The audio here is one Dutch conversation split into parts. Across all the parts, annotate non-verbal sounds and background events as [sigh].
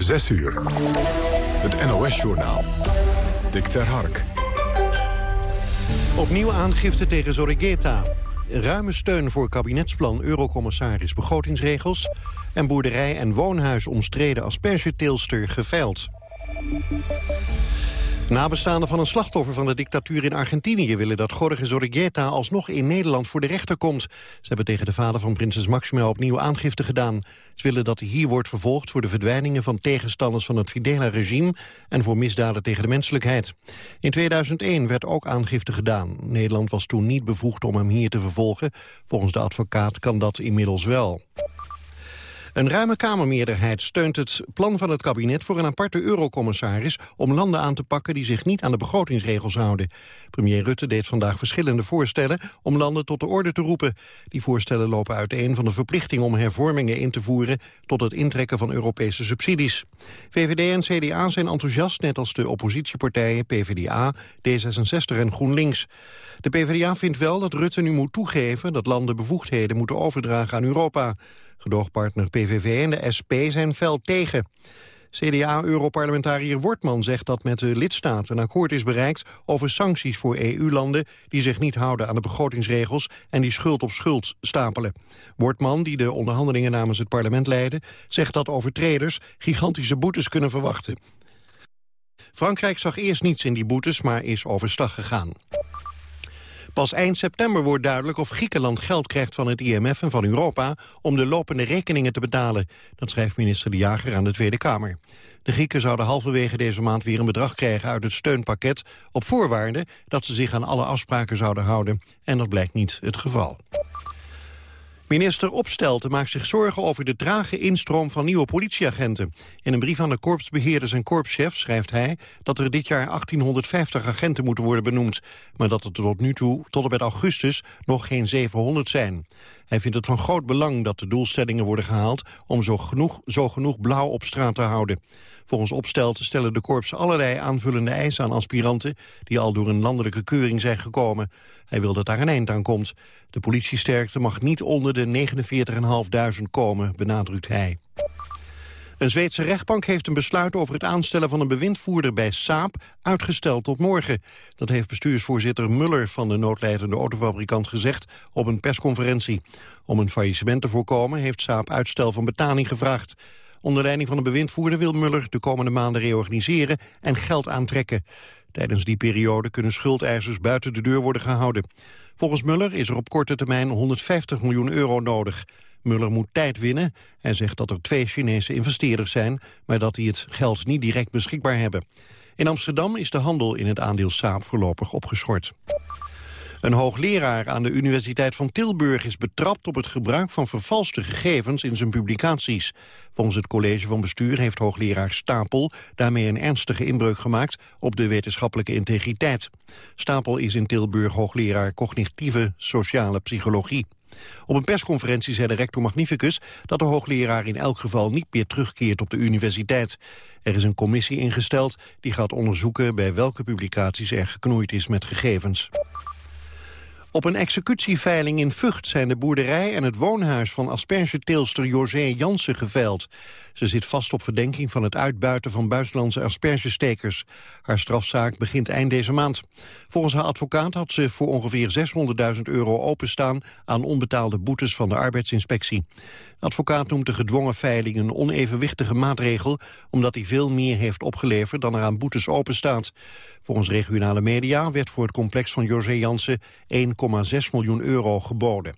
6 uur. Het NOS-journaal. Dick ter Hark. Opnieuw aangifte tegen Zorrigeta. Ruime steun voor kabinetsplan Eurocommissaris begrotingsregels... en boerderij en woonhuis omstreden aspergeteelster geveild. Nabestaanden van een slachtoffer van de dictatuur in Argentinië... willen dat Jorge Zorrigueta alsnog in Nederland voor de rechter komt. Ze hebben tegen de vader van prinses Maxima opnieuw aangifte gedaan. Ze willen dat hij hier wordt vervolgd voor de verdwijningen van tegenstanders van het Fidela-regime... en voor misdaden tegen de menselijkheid. In 2001 werd ook aangifte gedaan. Nederland was toen niet bevoegd om hem hier te vervolgen. Volgens de advocaat kan dat inmiddels wel. Een ruime Kamermeerderheid steunt het plan van het kabinet voor een aparte eurocommissaris om landen aan te pakken die zich niet aan de begrotingsregels houden. Premier Rutte deed vandaag verschillende voorstellen om landen tot de orde te roepen. Die voorstellen lopen uiteen van de verplichting om hervormingen in te voeren tot het intrekken van Europese subsidies. VVD en CDA zijn enthousiast, net als de oppositiepartijen PvdA, D66 en GroenLinks. De PvdA vindt wel dat Rutte nu moet toegeven dat landen bevoegdheden moeten overdragen aan Europa. Gedoogpartner PVV en de SP zijn fel tegen. CDA-europarlementariër Wortman zegt dat met de lidstaten een akkoord is bereikt over sancties voor EU-landen die zich niet houden aan de begrotingsregels en die schuld op schuld stapelen. Wortman, die de onderhandelingen namens het parlement leidde, zegt dat overtreders gigantische boetes kunnen verwachten. Frankrijk zag eerst niets in die boetes, maar is overstag gegaan. Pas eind september wordt duidelijk of Griekenland geld krijgt van het IMF en van Europa om de lopende rekeningen te betalen. Dat schrijft minister De Jager aan de Tweede Kamer. De Grieken zouden halverwege deze maand weer een bedrag krijgen uit het steunpakket... op voorwaarde dat ze zich aan alle afspraken zouden houden. En dat blijkt niet het geval. Minister Opstelten maakt zich zorgen over de trage instroom van nieuwe politieagenten. In een brief aan de korpsbeheerders en korpschefs schrijft hij dat er dit jaar 1850 agenten moeten worden benoemd, maar dat er tot nu toe, tot en met augustus, nog geen 700 zijn. Hij vindt het van groot belang dat de doelstellingen worden gehaald om zo genoeg, zo genoeg blauw op straat te houden. Volgens Opstelten stellen de korps allerlei aanvullende eisen aan aspiranten die al door een landelijke keuring zijn gekomen. Hij wil dat daar een eind aan komt. De politiesterkte mag niet onder de 49.500 komen, benadrukt hij. Een Zweedse rechtbank heeft een besluit over het aanstellen van een bewindvoerder bij Saab uitgesteld tot morgen. Dat heeft bestuursvoorzitter Muller van de noodleidende autofabrikant gezegd op een persconferentie. Om een faillissement te voorkomen heeft Saab uitstel van betaling gevraagd. Onder leiding van de bewindvoerder wil Muller de komende maanden reorganiseren en geld aantrekken. Tijdens die periode kunnen schuldeisers buiten de deur worden gehouden. Volgens Muller is er op korte termijn 150 miljoen euro nodig. Muller moet tijd winnen. Hij zegt dat er twee Chinese investeerders zijn... maar dat die het geld niet direct beschikbaar hebben. In Amsterdam is de handel in het aandeel Saab voorlopig opgeschort. Een hoogleraar aan de Universiteit van Tilburg is betrapt op het gebruik van vervalste gegevens in zijn publicaties. Volgens het college van bestuur heeft hoogleraar Stapel daarmee een ernstige inbreuk gemaakt op de wetenschappelijke integriteit. Stapel is in Tilburg hoogleraar cognitieve sociale psychologie. Op een persconferentie zei de rector Magnificus dat de hoogleraar in elk geval niet meer terugkeert op de universiteit. Er is een commissie ingesteld die gaat onderzoeken bij welke publicaties er geknoeid is met gegevens. Op een executieveiling in Vught zijn de boerderij en het woonhuis van aspergeteelster José Jansen geveild. Ze zit vast op verdenking van het uitbuiten van buitenlandse aspergestekers. Haar strafzaak begint eind deze maand. Volgens haar advocaat had ze voor ongeveer 600.000 euro openstaan aan onbetaalde boetes van de arbeidsinspectie. De advocaat noemt de gedwongen veiling een onevenwichtige maatregel... omdat hij veel meer heeft opgeleverd dan er aan boetes openstaat. Volgens regionale media werd voor het complex van José Jansen 1,6 miljoen euro geboden.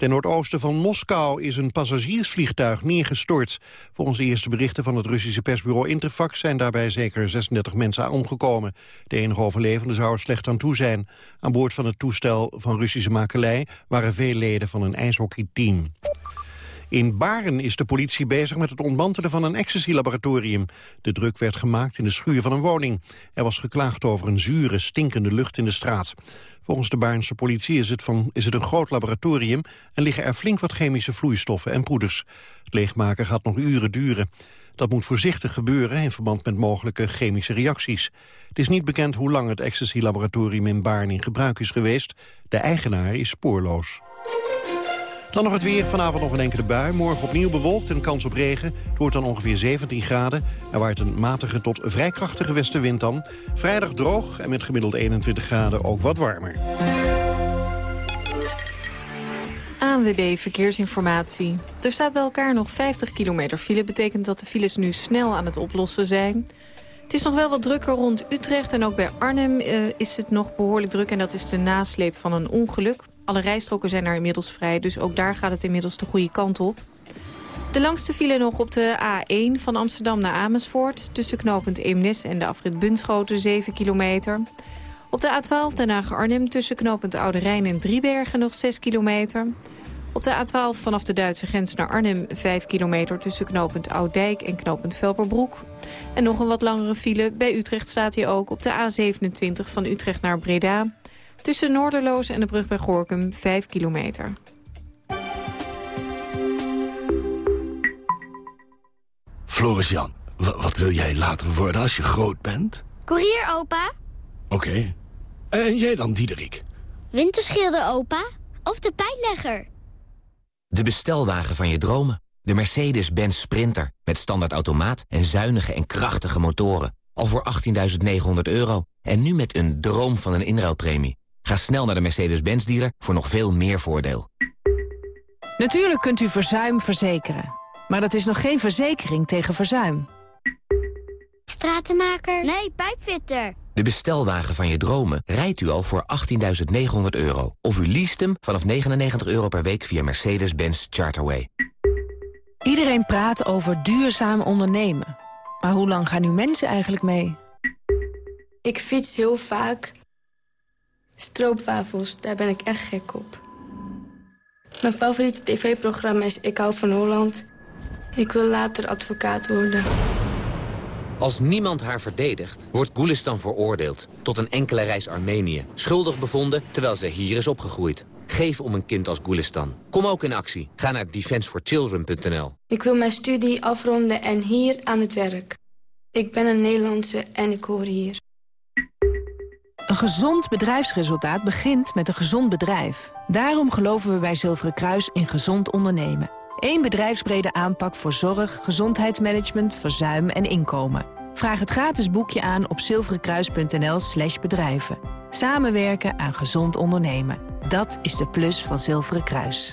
Ten noordoosten van Moskou is een passagiersvliegtuig neergestort. Volgens de eerste berichten van het Russische persbureau Interfax... zijn daarbij zeker 36 mensen omgekomen. De enige overlevende zou er slecht aan toe zijn. Aan boord van het toestel van Russische makelij... waren veel leden van een ijshockeyteam. In Baren is de politie bezig met het ontmantelen van een ecstasy-laboratorium. De druk werd gemaakt in de schuur van een woning. Er was geklaagd over een zure, stinkende lucht in de straat. Volgens de Baarnse politie is het, van, is het een groot laboratorium... en liggen er flink wat chemische vloeistoffen en poeders. Het leegmaken gaat nog uren duren. Dat moet voorzichtig gebeuren in verband met mogelijke chemische reacties. Het is niet bekend hoe lang het ecstasy-laboratorium in Baarn in gebruik is geweest. De eigenaar is spoorloos. Dan nog het weer. Vanavond nog een enkele bui. Morgen opnieuw bewolkt en kans op regen. Het wordt dan ongeveer 17 graden. Er waait een matige tot vrij krachtige westenwind dan. Vrijdag droog en met gemiddeld 21 graden ook wat warmer. ANWB Verkeersinformatie. Er staat bij elkaar nog 50 kilometer file. Betekent dat de files nu snel aan het oplossen zijn. Het is nog wel wat drukker rond Utrecht en ook bij Arnhem uh, is het nog behoorlijk druk. En dat is de nasleep van een ongeluk. Alle rijstroken zijn er inmiddels vrij, dus ook daar gaat het inmiddels de goede kant op. De langste file nog op de A1 van Amsterdam naar Amersfoort... tussen knooppunt Eemnes en de afrit Bunschoten, 7 kilometer. Op de A12 Den Haag-Arnhem tussen knooppunt Oude Rijn en Driebergen nog 6 kilometer. Op de A12 vanaf de Duitse grens naar Arnhem 5 kilometer... tussen knooppunt Ouddijk en knooppunt Velperbroek. En nog een wat langere file. Bij Utrecht staat hij ook op de A27 van Utrecht naar Breda. Tussen Noorderloos en de brug bij Gorkum 5 kilometer. Floris Jan, wat wil jij later worden als je groot bent? Koerier, opa. Oké. En jij dan, Diederik? Winterschilder, opa. Of de pijnlegger. De bestelwagen van je dromen. De Mercedes-Benz Sprinter. Met standaard automaat en zuinige en krachtige motoren. Al voor 18.900 euro. En nu met een droom van een inruilpremie. Ga snel naar de Mercedes-Benz dealer voor nog veel meer voordeel. Natuurlijk kunt u verzuim verzekeren. Maar dat is nog geen verzekering tegen verzuim. Stratenmaker? Nee, pijpfitter. De bestelwagen van je dromen rijdt u al voor 18.900 euro. Of u leest hem vanaf 99 euro per week via Mercedes-Benz Charterway. Iedereen praat over duurzaam ondernemen. Maar hoe lang gaan nu mensen eigenlijk mee? Ik fiets heel vaak. Stroopwafels, daar ben ik echt gek op. Mijn favoriete tv-programma is Ik hou van Holland. Ik wil later advocaat worden. Als niemand haar verdedigt, wordt Gulistan veroordeeld... tot een enkele reis Armenië. Schuldig bevonden, terwijl ze hier is opgegroeid. Geef om een kind als Gulistan. Kom ook in actie. Ga naar defenseforchildren.nl. Ik wil mijn studie afronden en hier aan het werk. Ik ben een Nederlandse en ik hoor hier. Een gezond bedrijfsresultaat begint met een gezond bedrijf. Daarom geloven we bij Zilveren Kruis in gezond ondernemen. Eén bedrijfsbrede aanpak voor zorg, gezondheidsmanagement, verzuim en inkomen. Vraag het gratis boekje aan op zilverenkruis.nl slash bedrijven. Samenwerken aan gezond ondernemen. Dat is de plus van Zilveren Kruis.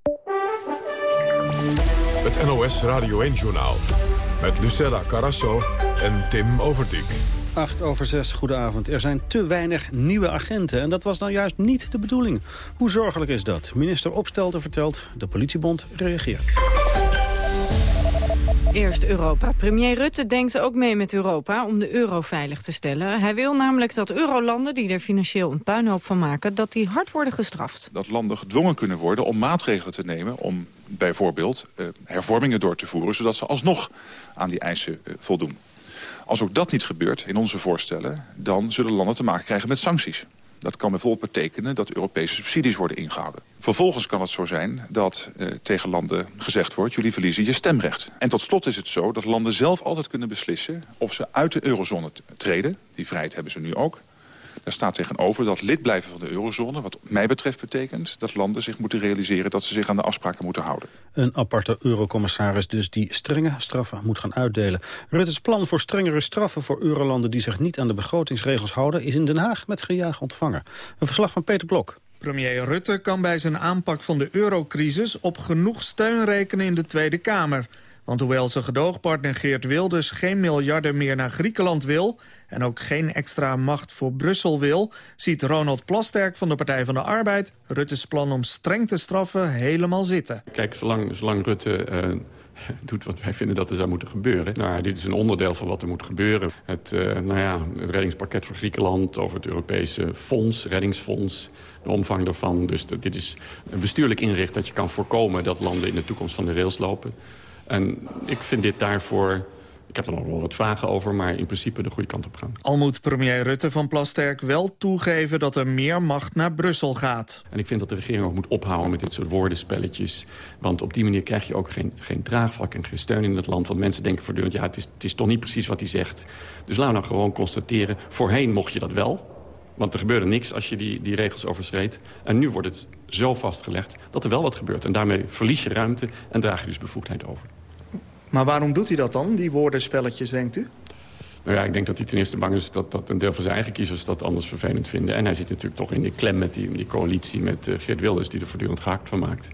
Het NOS Radio 1-journaal. Met Lucella Carasso en Tim Overdijk. 8 over 6, goedenavond. Er zijn te weinig nieuwe agenten en dat was nou juist niet de bedoeling. Hoe zorgelijk is dat? Minister Opstelten vertelt, de politiebond reageert. Eerst Europa. Premier Rutte denkt ook mee met Europa om de euro veilig te stellen. Hij wil namelijk dat eurolanden die er financieel een puinhoop van maken... dat die hard worden gestraft. Dat landen gedwongen kunnen worden om maatregelen te nemen... om bijvoorbeeld uh, hervormingen door te voeren... zodat ze alsnog aan die eisen uh, voldoen. Als ook dat niet gebeurt in onze voorstellen... dan zullen landen te maken krijgen met sancties. Dat kan bijvoorbeeld betekenen dat Europese subsidies worden ingehouden. Vervolgens kan het zo zijn dat eh, tegen landen gezegd wordt... jullie verliezen je stemrecht. En tot slot is het zo dat landen zelf altijd kunnen beslissen... of ze uit de eurozone treden. Die vrijheid hebben ze nu ook. Daar staat tegenover dat lid blijven van de eurozone... wat mij betreft betekent dat landen zich moeten realiseren... dat ze zich aan de afspraken moeten houden. Een aparte eurocommissaris dus die strenge straffen moet gaan uitdelen. Rutte's plan voor strengere straffen voor eurolanden... die zich niet aan de begrotingsregels houden... is in Den Haag met gejuich ontvangen. Een verslag van Peter Blok. Premier Rutte kan bij zijn aanpak van de eurocrisis... op genoeg steun rekenen in de Tweede Kamer... Want hoewel zijn gedoogpartner Geert Wilders geen miljarden meer naar Griekenland wil... en ook geen extra macht voor Brussel wil... ziet Ronald Plasterk van de Partij van de Arbeid... Rutte's plan om streng te straffen helemaal zitten. Kijk, zolang, Rutte... Uh [laughs] doet wat wij vinden dat er zou moeten gebeuren. Nou, dit is een onderdeel van wat er moet gebeuren. Het, uh, nou ja, het reddingspakket voor Griekenland over het Europese fonds, reddingsfonds, de omvang daarvan. Dus dit is bestuurlijk inricht dat je kan voorkomen dat landen in de toekomst van de rails lopen. En ik vind dit daarvoor ik heb er nog wel wat vragen over, maar in principe de goede kant op gaan. Al moet premier Rutte van Plasterk wel toegeven dat er meer macht naar Brussel gaat. En ik vind dat de regering ook moet ophouden met dit soort woordenspelletjes. Want op die manier krijg je ook geen, geen draagvlak en geen steun in het land. Want mensen denken voortdurend, ja, het is, het is toch niet precies wat hij zegt. Dus laten we nou gewoon constateren, voorheen mocht je dat wel. Want er gebeurde niks als je die, die regels overschreed. En nu wordt het zo vastgelegd dat er wel wat gebeurt. En daarmee verlies je ruimte en draag je dus bevoegdheid over. Maar waarom doet hij dat dan, die woordenspelletjes, denkt u? Nou ja, ik denk dat hij ten eerste bang is dat, dat een deel van zijn eigen kiezers dat anders vervelend vinden. En hij zit natuurlijk toch in die klem met die, die coalitie met uh, Geert Wilders... die er voortdurend gehakt van maakt.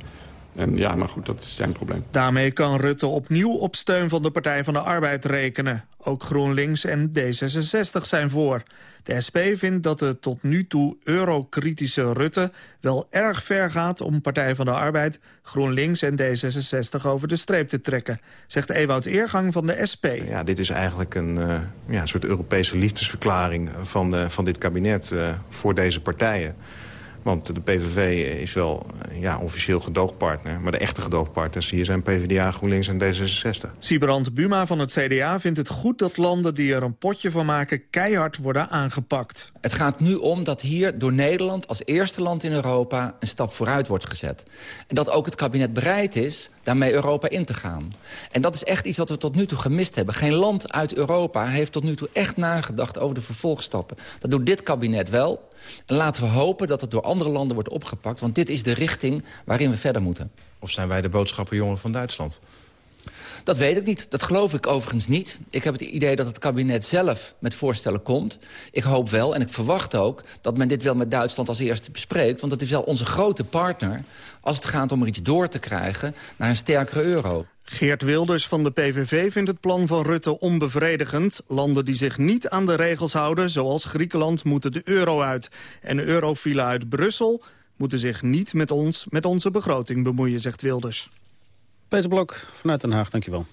En ja, maar goed, dat is zijn probleem. Daarmee kan Rutte opnieuw op steun van de Partij van de Arbeid rekenen. Ook GroenLinks en D66 zijn voor. De SP vindt dat de tot nu toe eurokritische Rutte... wel erg ver gaat om Partij van de Arbeid, GroenLinks en D66 over de streep te trekken. Zegt Ewout Eergang van de SP. Ja, dit is eigenlijk een uh, ja, soort Europese liefdesverklaring van, uh, van dit kabinet uh, voor deze partijen. Want de PVV is wel ja, officieel gedoogpartner. Maar de echte gedoogpartners hier zijn PvdA, GroenLinks en D66. Sibrand Buma van het CDA vindt het goed dat landen die er een potje van maken... keihard worden aangepakt. Het gaat nu om dat hier door Nederland als eerste land in Europa... een stap vooruit wordt gezet. En dat ook het kabinet bereid is daarmee Europa in te gaan. En dat is echt iets wat we tot nu toe gemist hebben. Geen land uit Europa heeft tot nu toe echt nagedacht over de vervolgstappen. Dat doet dit kabinet wel. En laten we hopen dat het door andere landen wordt opgepakt. Want dit is de richting waarin we verder moeten. Of zijn wij de boodschappenjongen van Duitsland? Dat weet ik niet. Dat geloof ik overigens niet. Ik heb het idee dat het kabinet zelf met voorstellen komt. Ik hoop wel en ik verwacht ook dat men dit wel met Duitsland als eerste bespreekt. Want dat is wel onze grote partner als het gaat om er iets door te krijgen naar een sterkere euro. Geert Wilders van de PVV vindt het plan van Rutte onbevredigend. Landen die zich niet aan de regels houden, zoals Griekenland, moeten de euro uit. En eurofielen uit Brussel moeten zich niet met ons, met onze begroting bemoeien, zegt Wilders. Peter Blok vanuit Den Haag, dankjewel.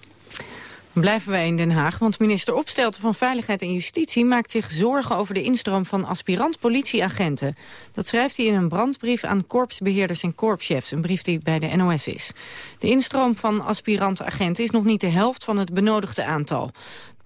Dan blijven wij in Den Haag, want minister Opstelten van Veiligheid en Justitie maakt zich zorgen over de instroom van aspirant politieagenten. Dat schrijft hij in een brandbrief aan korpsbeheerders en korpschefs, een brief die bij de NOS is. De instroom van aspirant-agenten is nog niet de helft van het benodigde aantal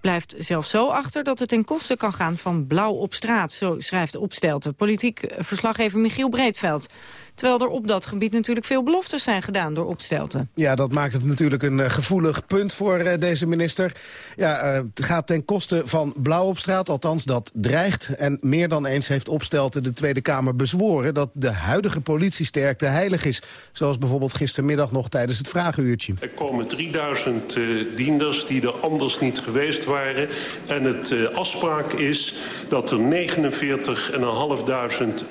blijft zelfs zo achter dat het ten koste kan gaan van blauw op straat, zo schrijft Opstelten. Politiek verslaggever Michiel Breedveld. Terwijl er op dat gebied natuurlijk veel beloftes zijn gedaan door Opstelten. Ja, dat maakt het natuurlijk een uh, gevoelig punt voor uh, deze minister. Ja, uh, het gaat ten koste van blauw op straat, althans dat dreigt. En meer dan eens heeft Opstelten de Tweede Kamer bezworen... dat de huidige politiesterkte heilig is. Zoals bijvoorbeeld gistermiddag nog tijdens het vragenuurtje. Er komen 3000 dienders die er anders niet geweest waren. En het afspraak is dat er 49.500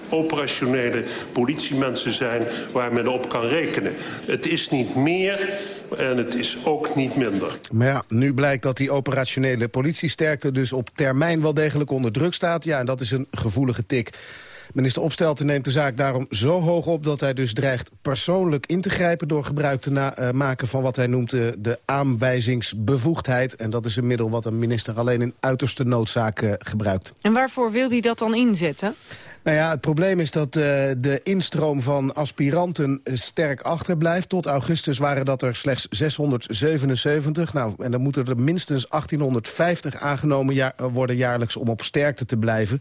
operationele politiemensen zijn waar men op kan rekenen. Het is niet meer en het is ook niet minder. Maar ja, nu blijkt dat die operationele politiesterkte dus op termijn wel degelijk onder druk staat. Ja, en dat is een gevoelige tik. Minister Opstelten neemt de zaak daarom zo hoog op... dat hij dus dreigt persoonlijk in te grijpen... door gebruik te uh, maken van wat hij noemt de, de, aanwijzingsbevoegdheid. En dat is een middel wat een minister alleen in uiterste noodzaak uh, gebruikt. En waarvoor wil hij dat dan inzetten? Nou ja, het probleem is dat uh, de instroom van aspiranten sterk achterblijft. Tot augustus waren dat er slechts 677. Nou, en dan moeten er minstens 1850 aangenomen worden jaarlijks om op sterkte te blijven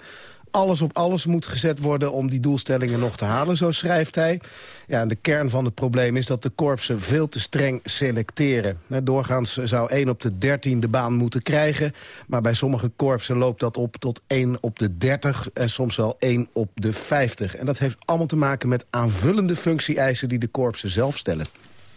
alles op alles moet gezet worden om die doelstellingen nog te halen, zo schrijft hij. Ja, en de kern van het probleem is dat de korpsen veel te streng selecteren. Doorgaans zou 1 op de 13 de baan moeten krijgen, maar bij sommige korpsen loopt dat op tot 1 op de 30 en soms wel 1 op de 50. En dat heeft allemaal te maken met aanvullende functie-eisen die de korpsen zelf stellen.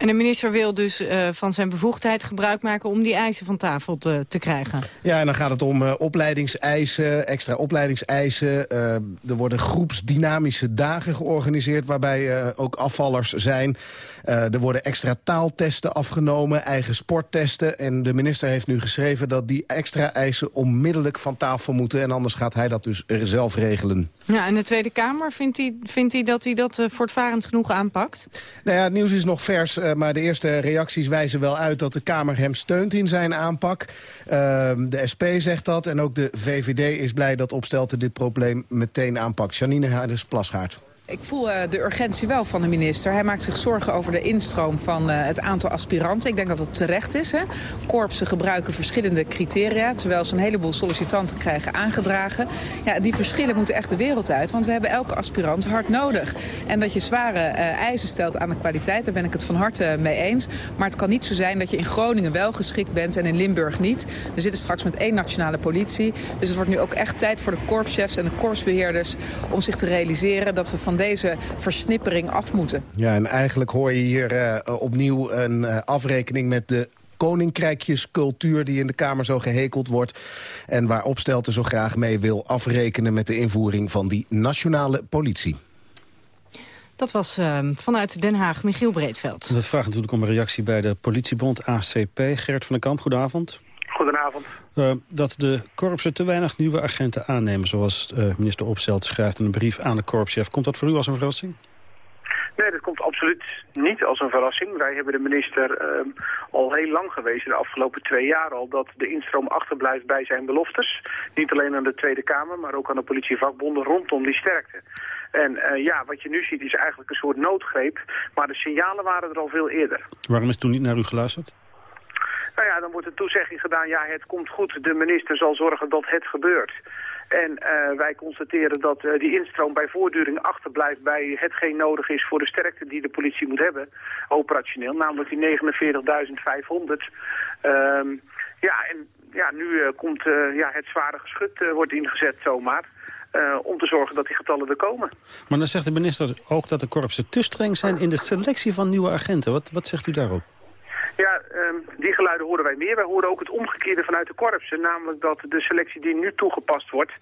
En de minister wil dus uh, van zijn bevoegdheid gebruik maken om die eisen van tafel te, te krijgen. Ja, en dan gaat het om uh, opleidingseisen, extra opleidingseisen. Uh, er worden groepsdynamische dagen georganiseerd waarbij ook afvallers zijn. Er worden extra taaltesten afgenomen, eigen sporttesten. En de minister heeft nu geschreven dat die extra eisen onmiddellijk van tafel moeten. En anders gaat hij dat dus zelf regelen. Ja, en de Tweede Kamer, vindt hij, vindt hij dat hij dat voortvarend genoeg aanpakt? Nou ja, het nieuws is nog vers maar de eerste reacties wijzen wel uit dat de Kamer hem steunt in zijn aanpak. Ehm, de SP zegt dat en ook de VVD is blij dat Opstelten dit probleem meteen aanpakt. Janine Hades-Plasgaard. Ik voel uh, de urgentie wel van de minister. Hij maakt zich zorgen over de instroom van uh, het aantal aspiranten. Ik denk dat dat terecht is. Hè? Korpsen gebruiken verschillende criteria... terwijl ze een heleboel sollicitanten krijgen aangedragen. Ja, die verschillen moeten echt de wereld uit. Want we hebben elke aspirant hard nodig. En dat je zware uh, eisen stelt aan de kwaliteit... daar ben ik het van harte mee eens. Maar het kan niet zo zijn dat je in Groningen wel geschikt bent... en in Limburg niet. We zitten straks met één nationale politie. Dus het wordt nu ook echt tijd voor de korpschefs en de korpsbeheerders... om zich te realiseren dat we van deze versnippering af moeten. Ja, en eigenlijk hoor je hier uh, opnieuw een uh, afrekening met de koninkrijkjescultuur die in de Kamer zo gehekeld wordt... en waar Opstelten zo graag mee wil afrekenen met de invoering van die nationale politie. Dat was uh, vanuit Den Haag Michiel Breedveld. Dat vraagt natuurlijk om een reactie bij de politiebond ACP. Gert van den Kamp, goedenavond. Goedenavond. Uh, dat de korpsen te weinig nieuwe agenten aannemen... zoals uh, minister Opstelt schrijft in een brief aan de korpschef. Komt dat voor u als een verrassing? Nee, dat komt absoluut niet als een verrassing. Wij hebben de minister uh, al heel lang gewezen, de afgelopen twee jaar al... dat de instroom achterblijft bij zijn beloftes. Niet alleen aan de Tweede Kamer, maar ook aan de politievakbonden rondom die sterkte. En uh, ja, wat je nu ziet is eigenlijk een soort noodgreep. Maar de signalen waren er al veel eerder. Waarom is toen niet naar u geluisterd? Nou ja, dan wordt een toezegging gedaan, ja, het komt goed. De minister zal zorgen dat het gebeurt. En uh, wij constateren dat uh, die instroom bij voortduring achterblijft bij hetgeen nodig is voor de sterkte die de politie moet hebben, operationeel, namelijk die 49.500. Um, ja, en ja, nu uh, komt ja, het zware geschut wordt ingezet zomaar. Om te zorgen dat die getallen er komen. Maar dan zegt de minister ook dat de korpsen te streng zijn in de selectie van nieuwe agenten. Wat, wat zegt u daarop? Ja, um, die geluiden horen wij meer. Wij horen ook het omgekeerde vanuit de korpsen. Namelijk dat de selectie die nu toegepast wordt,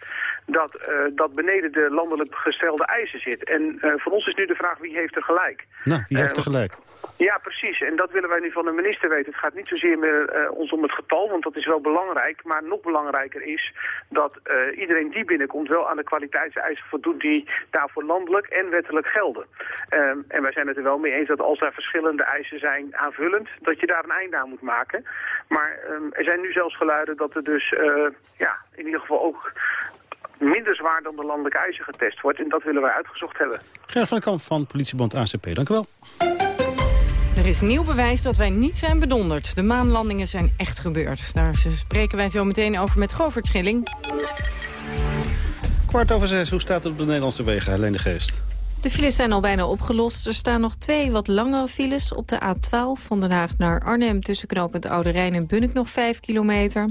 dat, uh, dat beneden de landelijk gestelde eisen zit. En uh, voor ons is nu de vraag wie heeft er gelijk. Nou, wie heeft er gelijk? Ja, precies. En dat willen wij nu van de minister weten. Het gaat niet zozeer meer ons om het getal, want dat is wel belangrijk. Maar nog belangrijker is dat iedereen die binnenkomt wel aan de kwaliteitseisen voldoet die daarvoor landelijk en wettelijk gelden. Um, en wij zijn het er wel mee eens dat als er verschillende eisen zijn aanvullend, dat je daar een einde aan moet maken. Maar um, er zijn nu zelfs geluiden dat er dus uh, ja, in ieder geval ook minder zwaar dan de landelijke eisen getest wordt. En dat willen wij uitgezocht hebben. Gerard van den Kamp van politiebond ACP, dank u wel. Er is nieuw bewijs dat wij niet zijn bedonderd. De maanlandingen zijn echt gebeurd. Daar spreken wij zo meteen over met Govert Schilling. Kwart over zes, hoe staat het op de Nederlandse wegen, Helene de Geest? De files zijn al bijna opgelost. Er staan nog twee wat langere files op de A12 van Den Haag naar Arnhem... tussen knooppunt Oude Rijn en Bunnik nog 5 kilometer.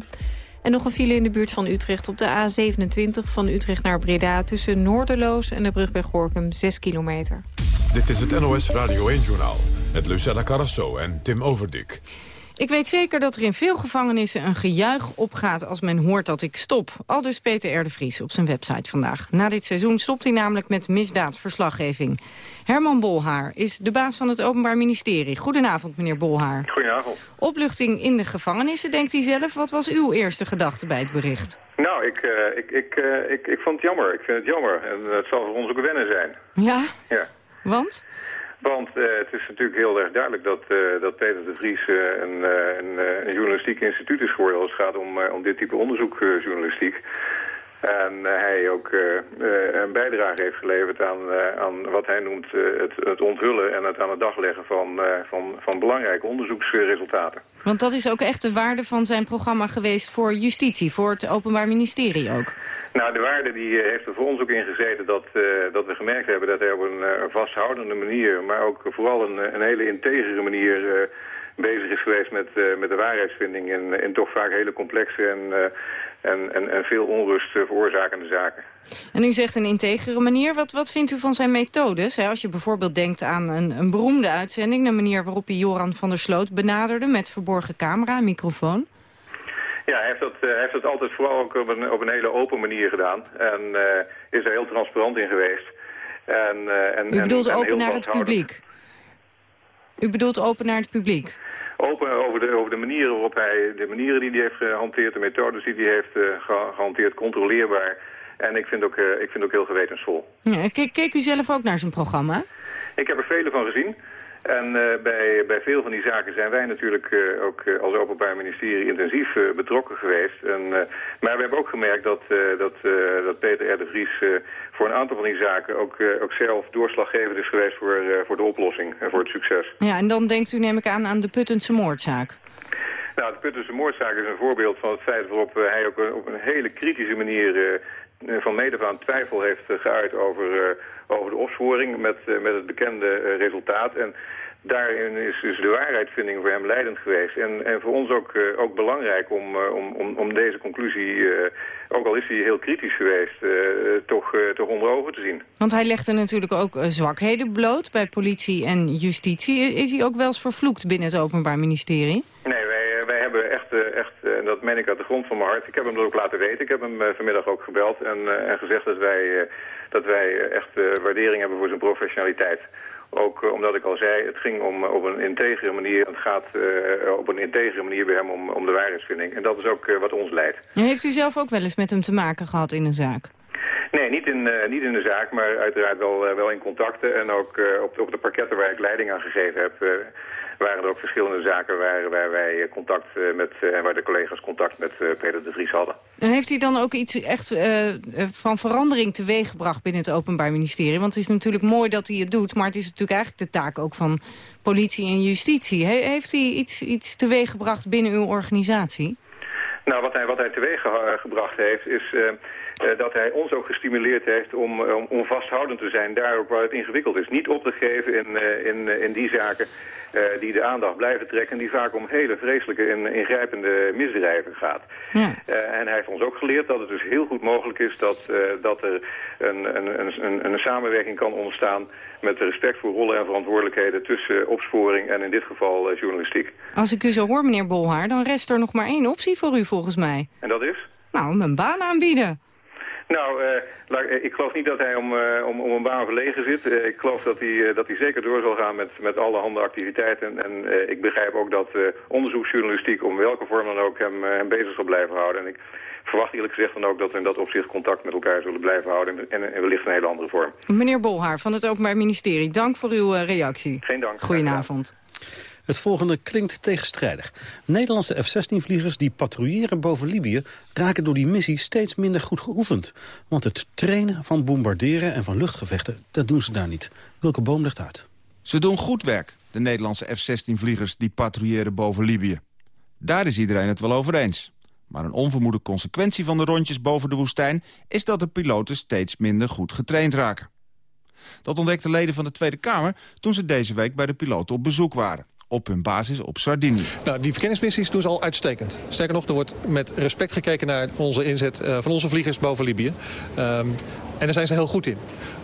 En nog een file in de buurt van Utrecht op de A27 van Utrecht naar Breda... tussen Noorderloos en de brug bij Gorkum 6 kilometer. Dit is het NOS Radio 1-journaal met Lucella Carrasso en Tim Overdik. Ik weet zeker dat er in veel gevangenissen een gejuich opgaat als men hoort dat ik stop. Al dus Peter R. de Vries op zijn website vandaag. Na dit seizoen stopt hij namelijk met misdaadverslaggeving. Herman Bolhaar is de baas van het Openbaar Ministerie. Goedenavond, meneer Bolhaar. Goedenavond. Opluchting in de gevangenissen, denkt hij zelf. Wat was uw eerste gedachte bij het bericht? Nou, ik, uh, ik, ik, uh, ik, ik vond het jammer. Ik vind het jammer. En het zal voor ons ook wennen zijn. Ja? Ja. Want? Want uh, het is natuurlijk heel erg duidelijk dat, uh, dat Peter de Vries uh, een, een, journalistiek instituut is geworden als het gaat om, om dit type onderzoekjournalistiek. En hij ook een bijdrage heeft geleverd aan, aan wat hij noemt het, het, onthullen en het aan de dag leggen van, van, van belangrijke onderzoeksresultaten. Want dat is ook echt de waarde van zijn programma geweest voor justitie, voor het Openbaar Ministerie ook. Nou, de waarde die heeft er voor ons ook in gezeten dat, uh, dat we gemerkt hebben dat hij op een uh, vasthoudende manier, maar ook vooral een, een hele integere manier bezig is geweest met, met de waarheidsvinding in, in toch vaak hele complexe en, en, en, en veel onrust veroorzakende zaken. En u zegt een integere manier. Wat, wat vindt u van zijn methodes? Als je bijvoorbeeld denkt aan een, een beroemde uitzending, de manier waarop hij Joran van der Sloot benaderde met verborgen camera en microfoon. Ja, hij heeft, dat, hij heeft dat altijd vooral ook op een, op een hele open manier gedaan. En uh, is er heel transparant in geweest. En, uh, en, U bedoelt en, open naar het publiek? U bedoelt open naar het publiek? Open over de, over de manieren waarop hij, de manieren die hij heeft gehanteerd, de methodes die hij heeft gehanteerd, controleerbaar. En ik vind ook, ik vind ook heel gewetensvol. Ja, keek, keek u zelf ook naar zijn programma? Ik heb er vele van gezien. En bij, bij veel van die zaken zijn wij natuurlijk ook als Openbaar Ministerie intensief betrokken geweest. En, maar we hebben ook gemerkt dat, dat, dat Peter R. de Vries voor een aantal van die zaken ook, ook zelf doorslaggevend is geweest voor, voor de oplossing en voor het succes. Ja, en dan denkt u neem ik aan aan de Puttense moordzaak. Nou, de Puttense moordzaak is een voorbeeld van het feit waarop hij ook op een hele kritische manier van mede aan twijfel heeft geuit over, over de opsporing met, met het bekende resultaat. En daarin is dus de waarheidvinding voor hem leidend geweest. En, en voor ons ook, ook belangrijk om, om, om, om deze conclusie, ook al is hij heel kritisch geweest, toch, toch onder ogen te zien. Want hij legde natuurlijk ook zwakheden bloot bij politie en justitie. Is hij ook wel eens vervloekt binnen het Openbaar Ministerie? Nee, wij, wij hebben echt, echt en dat meen ik uit de grond van mijn hart, ik heb hem dat ook laten weten. Ik heb hem vanmiddag ook gebeld en, en gezegd dat wij, dat wij echt waardering hebben voor zijn professionaliteit. Ook omdat ik al zei, het ging om op een integere manier. Het gaat uh, op een integere manier bij hem om, om de waarheidsvinding. En dat is ook wat ons leidt. Heeft u zelf ook wel eens met hem te maken gehad in een zaak? Nee, niet in, niet in de zaak, maar uiteraard wel, wel in contacten. En ook op, op de parketten waar ik leiding aan gegeven heb waren er ook verschillende zaken waar, waar wij contact met, en waar de collega's contact met Peter de Vries hadden. En heeft hij dan ook iets echt van verandering teweeggebracht binnen het Openbaar Ministerie? Want het is natuurlijk mooi dat hij het doet, maar het is natuurlijk eigenlijk de taak ook van politie en justitie. He heeft hij iets, iets teweeggebracht binnen uw organisatie? Nou, wat hij, wat hij teweeggebracht heeft is... Uh, dat hij ons ook gestimuleerd heeft om, om, om, vasthoudend te zijn daar ook waar het ingewikkeld is. Niet op te geven in, uh, in, in die zaken die de aandacht blijven trekken... en die vaak om hele vreselijke en ingrijpende misdrijven gaat. Ja. en hij heeft ons ook geleerd dat het dus heel goed mogelijk is... dat, dat er een, een, een, een samenwerking kan ontstaan met respect voor rollen en verantwoordelijkheden tussen opsporing en in dit geval journalistiek. Als ik u zo hoor, meneer Bolhaar, dan rest er nog maar één optie voor u volgens mij. En dat is? Nou, een baan aanbieden. Nou, uh, ik geloof niet dat hij om, uh, om, om een baan verlegen zit. Uh, ik geloof dat hij, dat hij zeker door zal gaan met, met alle handen activiteiten. En ik begrijp ook dat onderzoeksjournalistiek, om welke vorm dan ook, hem, hem bezig zal blijven houden. En ik verwacht eerlijk gezegd dan ook dat we in dat opzicht contact met elkaar zullen blijven houden. En, en wellicht een hele andere vorm. Meneer Bolhaar van het Openbaar Ministerie, dank voor uw reactie. Geen dank. Goedenavond. Het volgende klinkt tegenstrijdig. Nederlandse F-16-vliegers die patrouilleren boven Libië... raken door die missie steeds minder goed geoefend. Want het trainen van bombarderen en van luchtgevechten... dat doen ze daar niet. Welke boom ligt uit? Ze doen goed werk, de Nederlandse F-16-vliegers die patrouilleren boven Libië. Daar is iedereen het wel over eens. Maar een onvermoede consequentie van de rondjes boven de woestijn... is dat de piloten steeds minder goed getraind raken. Dat ontdekten leden van de Tweede Kamer toen ze deze week bij de piloten op bezoek waren op hun basis op Sardinië. Nou, die verkenningsmissies doen ze al uitstekend. Sterker nog, er wordt met respect gekeken naar onze inzet uh, van onze vliegers boven Libië. Um, en daar zijn ze heel goed in.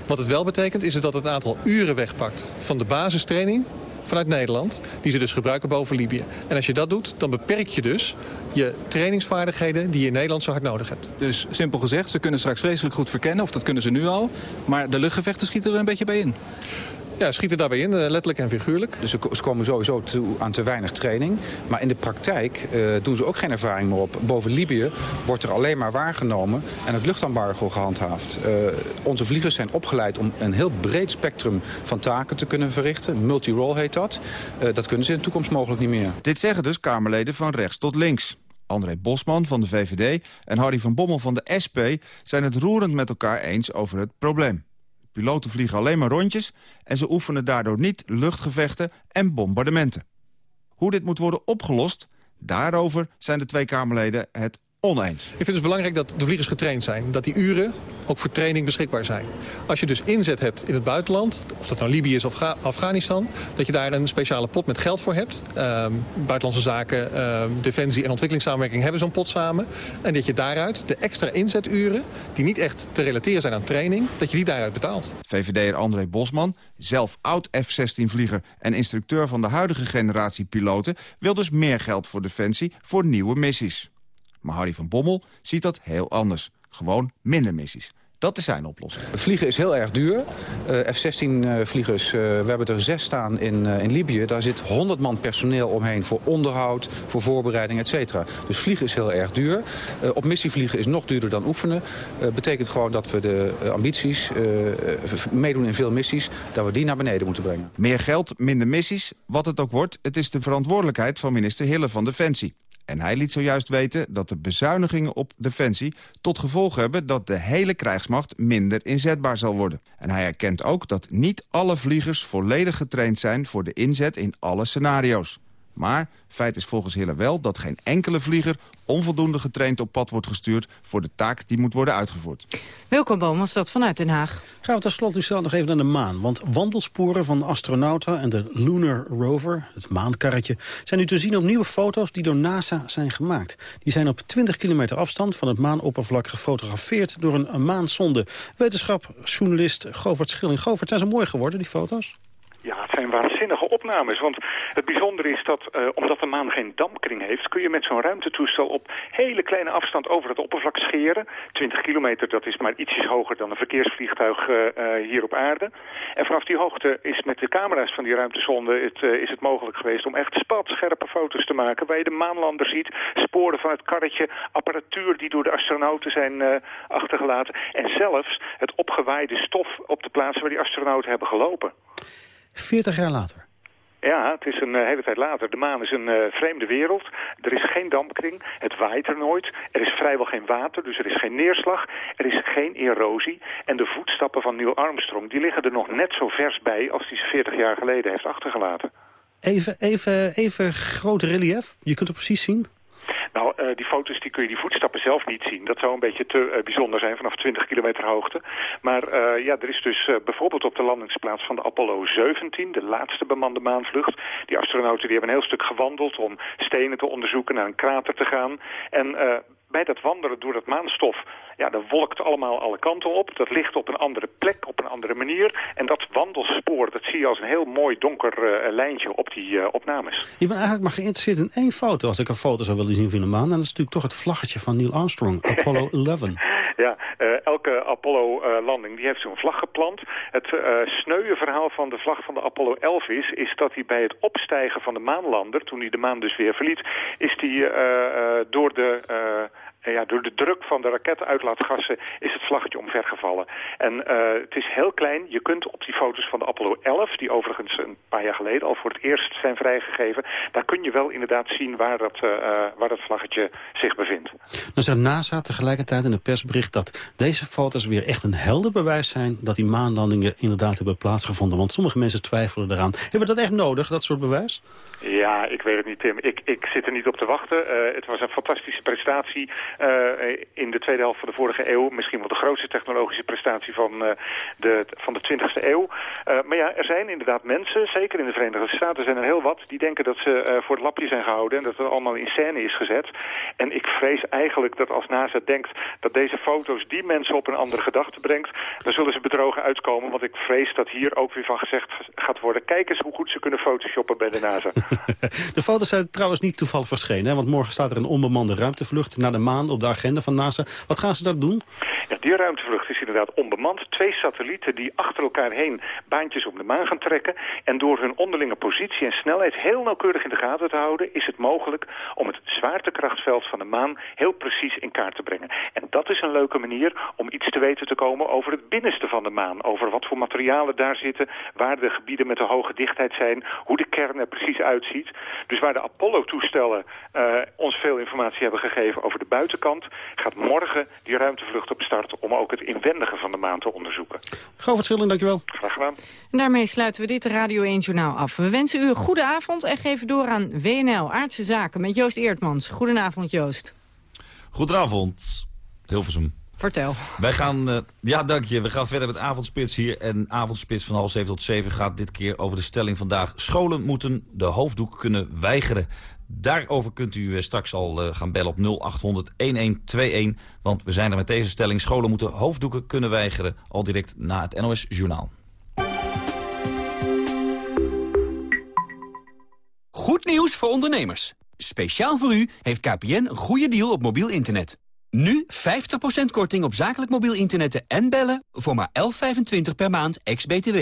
Wat het wel betekent, is dat het een aantal uren wegpakt van de basistraining vanuit Nederland, die ze dus gebruiken boven Libië. En als je dat doet, dan beperk je dus je trainingsvaardigheden die je in Nederland zo hard nodig hebt. Dus simpel gezegd, ze kunnen straks vreselijk goed verkennen, of dat kunnen ze nu al, maar de luchtgevechten schieten er een beetje bij in. Ja, schieten daarbij in, letterlijk en figuurlijk. Dus ze komen sowieso toe aan te weinig training. Maar in de praktijk uh, doen ze ook geen ervaring meer op. Boven Libië wordt er alleen maar waargenomen en het luchtembargo gehandhaafd. Uh, onze vliegers zijn opgeleid om een heel breed spectrum van taken te kunnen verrichten. Multi-role heet dat. Uh, dat kunnen ze in de toekomst mogelijk niet meer. Dit zeggen dus Kamerleden van rechts tot links. André Bosman van de VVD en Harry van Bommel van de SP... zijn het roerend met elkaar eens over het probleem. Piloten vliegen alleen maar rondjes en ze oefenen daardoor niet luchtgevechten en bombardementen. Hoe dit moet worden opgelost, daarover zijn de twee Kamerleden het oneens. Ik vind het dus belangrijk dat de vliegers getraind zijn. Dat die uren ook voor training beschikbaar zijn. Als je dus inzet hebt in het buitenland, of dat nou Libië is of Afghanistan... dat je daar een speciale pot met geld voor hebt. Uh, buitenlandse zaken, uh, defensie en ontwikkelingssamenwerking hebben zo'n pot samen. En dat je daaruit de extra inzeturen, die niet echt te relateren zijn aan training... dat je die daaruit betaalt. VVD'er André Bosman, zelf oud F-16-vlieger... en instructeur van de huidige generatie piloten... wil dus meer geld voor defensie voor nieuwe missies. Maar Harry van Bommel ziet dat heel anders. Gewoon minder missies. Dat is zijn oplossing. Het vliegen is heel erg duur. F-16-vliegers, we hebben er zes staan in, in Libië. Daar zit 100 man personeel omheen voor onderhoud, voor voorbereiding, et cetera. Dus vliegen is heel erg duur. op missie vliegen is nog duurder dan oefenen. betekent gewoon dat we de ambities, meedoen in veel missies... dat we die naar beneden moeten brengen. Meer geld, minder missies, wat het ook wordt... het is de verantwoordelijkheid van minister Hille van Defensie. En hij liet zojuist weten dat de bezuinigingen op Defensie... tot gevolg hebben dat de hele krijgsmacht minder inzetbaar zal worden. En hij erkent ook dat niet alle vliegers volledig getraind zijn... voor de inzet in alle scenario's. Maar feit is volgens Hille wel dat geen enkele vlieger onvoldoende getraind op pad wordt gestuurd voor de taak die moet worden uitgevoerd. Welkom Boom was dat vanuit Den Haag. Gaan we tenslotte nu nog even naar de maan. Want wandelsporen van de astronauten en de Lunar Rover, het maankarretje... zijn nu te zien op nieuwe foto's die door NASA zijn gemaakt. Die zijn op 20 kilometer afstand van het maanoppervlak gefotografeerd... door een, een maansonde. Wetenschapsjournalist Govert Schilling. Govert, zijn ze mooi geworden, die foto's? Ja, het zijn waanzinnige opnames. Want het bijzondere is dat, uh, omdat de maan geen dampkring heeft... kun je met zo'n ruimtetoestel op hele kleine afstand over het oppervlak scheren. 20 kilometer, dat is maar ietsjes hoger dan een verkeersvliegtuig uh, uh, hier op aarde. En vanaf die hoogte is met de camera's van die ruimtesonde... Het, is het mogelijk geweest om echt spatscherpe foto's te maken... waar je de maanlander ziet, sporen van het karretje... apparatuur die door de astronauten zijn achtergelaten... en zelfs het opgewaaide stof op de plaatsen waar die astronauten hebben gelopen. 40 jaar later. Ja, het is een uh, hele tijd later. De maan is een uh, vreemde wereld. Er is geen dampkring. Het waait er nooit. Er is vrijwel geen water, dus er is geen neerslag. Er is geen erosie. En de voetstappen van Neil Armstrong... die liggen er nog net zo vers bij... als die ze 40 jaar geleden heeft achtergelaten. Even, even, even groot relief. Je kunt het precies zien. Nou, uh, die foto's die kun je die voetstappen zelf niet zien. Dat zou een beetje te uh, bijzonder zijn vanaf 20 kilometer hoogte. Maar uh, ja, er is dus bijvoorbeeld op de landingsplaats van de Apollo 17... de laatste bemande maanvlucht. Die astronauten die hebben een heel stuk gewandeld om stenen te onderzoeken... naar een krater te gaan. En bij dat wandelen door dat maanstof, ja, dat wolkt allemaal alle kanten op. Dat ligt op een andere plek, op een andere manier. En dat wandelspoor, dat zie je als een heel mooi donker uh, lijntje op die uh, opnames. Je bent eigenlijk maar geïnteresseerd in één foto, als ik een foto zou willen zien van de maan. En dat is natuurlijk toch het vlaggetje van Neil Armstrong, [laughs] Apollo 11. Ja, uh, elke Apollo-landing die heeft zo'n vlag geplant. Het uh, sneuwe verhaal van de vlag van de Apollo 11 is... is dat hij bij het opstijgen van de maanlander... toen hij de maan dus weer verliet... is die door de ja, door de druk van de raketuitlaatgassen is het vlaggetje omvergevallen. En uh, het is heel klein. Je kunt op die foto's van de Apollo 11, die overigens een paar jaar geleden al voor het eerst zijn vrijgegeven, daar kun je wel inderdaad zien waar dat, uh, waar dat vlaggetje zich bevindt. Dan zegt NASA tegelijkertijd in het persbericht dat deze foto's weer echt een helder bewijs zijn dat die maanlandingen inderdaad hebben plaatsgevonden. Want sommige mensen twijfelen eraan. Hebben we dat echt nodig, dat soort bewijs? Ja, ik weet het niet, Tim. Ik, ik zit er niet op te wachten. Uh, het was een fantastische prestatie. Uh, in de tweede helft van de vorige eeuw. Misschien wel de grootste technologische prestatie van, uh, de, van de 20e eeuw. Uh, maar ja, er zijn inderdaad mensen, zeker in de Verenigde Staten zijn er heel wat... die denken dat ze voor het lapje zijn gehouden en dat het allemaal in scène is gezet. En ik vrees eigenlijk dat als NASA denkt dat deze foto's die mensen op een andere gedachte brengt... dan zullen ze bedrogen uitkomen, want ik vrees dat hier ook weer van gezegd gaat worden... kijk eens hoe goed ze kunnen photoshoppen bij de NASA. [laughs] de foto's zijn trouwens niet toevallig verschenen, hè? want morgen staat er een onbemande ruimtevlucht naar de maan op de agenda van NASA. Wat gaan ze daar doen? Ja, die ruimtevlucht is inderdaad onbemand. Twee satellieten die achter elkaar heen baantjes om de maan gaan trekken. En door hun onderlinge positie en snelheid heel nauwkeurig in de gaten te houden... is het mogelijk om het zwaartekrachtveld van de maan heel precies in kaart te brengen. En dat is een leuke manier om iets te weten te komen over het binnenste van de maan. Over wat voor materialen daar zitten, waar de gebieden met de hoge dichtheid zijn... hoe de kern er precies uitziet. Dus waar de Apollo-toestellen uh, ons veel informatie hebben gegeven over de kant gaat morgen die ruimtevlucht op start... om ook het inwendige van de maan te onderzoeken. Govert Schilling, dankjewel. Graag gedaan. En daarmee sluiten we dit Radio 1 Journaal af. We wensen u een goede avond en geven door aan WNL Aardse Zaken... met Joost Eertmans. Goedenavond, Joost. Goedenavond, Hilversum. Vertel. Wij gaan, uh, ja dank je, we gaan verder met avondspits hier. En avondspits van half zeven tot zeven gaat dit keer over de stelling vandaag. Scholen moeten de hoofddoek kunnen weigeren. Daarover kunt u eh, straks al eh, gaan bellen op 0800-1121. Want we zijn er met deze stelling. Scholen moeten hoofddoeken kunnen weigeren. Al direct na het NOS Journaal. Goed nieuws voor ondernemers. Speciaal voor u heeft KPN een goede deal op mobiel internet. Nu 50% korting op zakelijk mobiel internetten en bellen voor maar 11,25 per maand ex-BTW.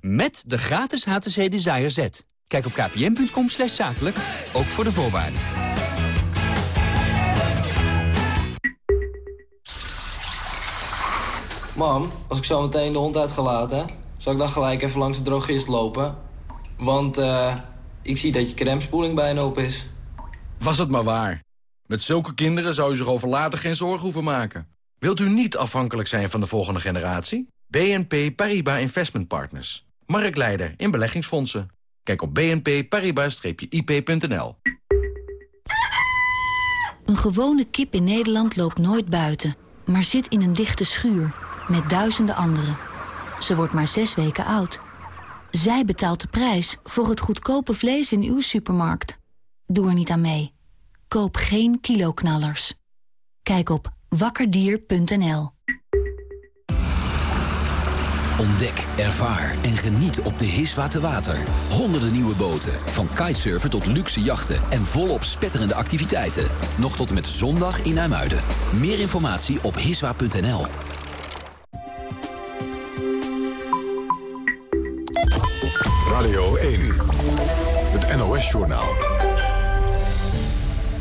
Met de gratis HTC Desire Z. Kijk op kpn.com slash zakelijk, ook voor de voorwaarden. Mam, als ik zo meteen de hond uitgelaten, zal ik dan gelijk even langs de drogist lopen? Want eh, ik zie dat je crèmespoeling bijna op is. Was het maar waar. Met zulke kinderen zou u zich over later geen zorgen hoeven maken. Wilt u niet afhankelijk zijn van de volgende generatie? BNP Paribas Investment Partners. Marktleider in beleggingsfondsen. Kijk op bnpparibas-ip.nl. Een gewone kip in Nederland loopt nooit buiten, maar zit in een dichte schuur met duizenden anderen. Ze wordt maar zes weken oud. Zij betaalt de prijs voor het goedkope vlees in uw supermarkt. Doe er niet aan mee. Koop geen kiloknallers. Kijk op wakkerdier.nl. Ontdek, ervaar en geniet op de Hiswa te water. Honderden nieuwe boten, van kitesurfen tot luxe jachten... en volop spetterende activiteiten. Nog tot en met zondag in IJmuiden. Meer informatie op hiswa.nl. Radio 1, het NOS-journaal.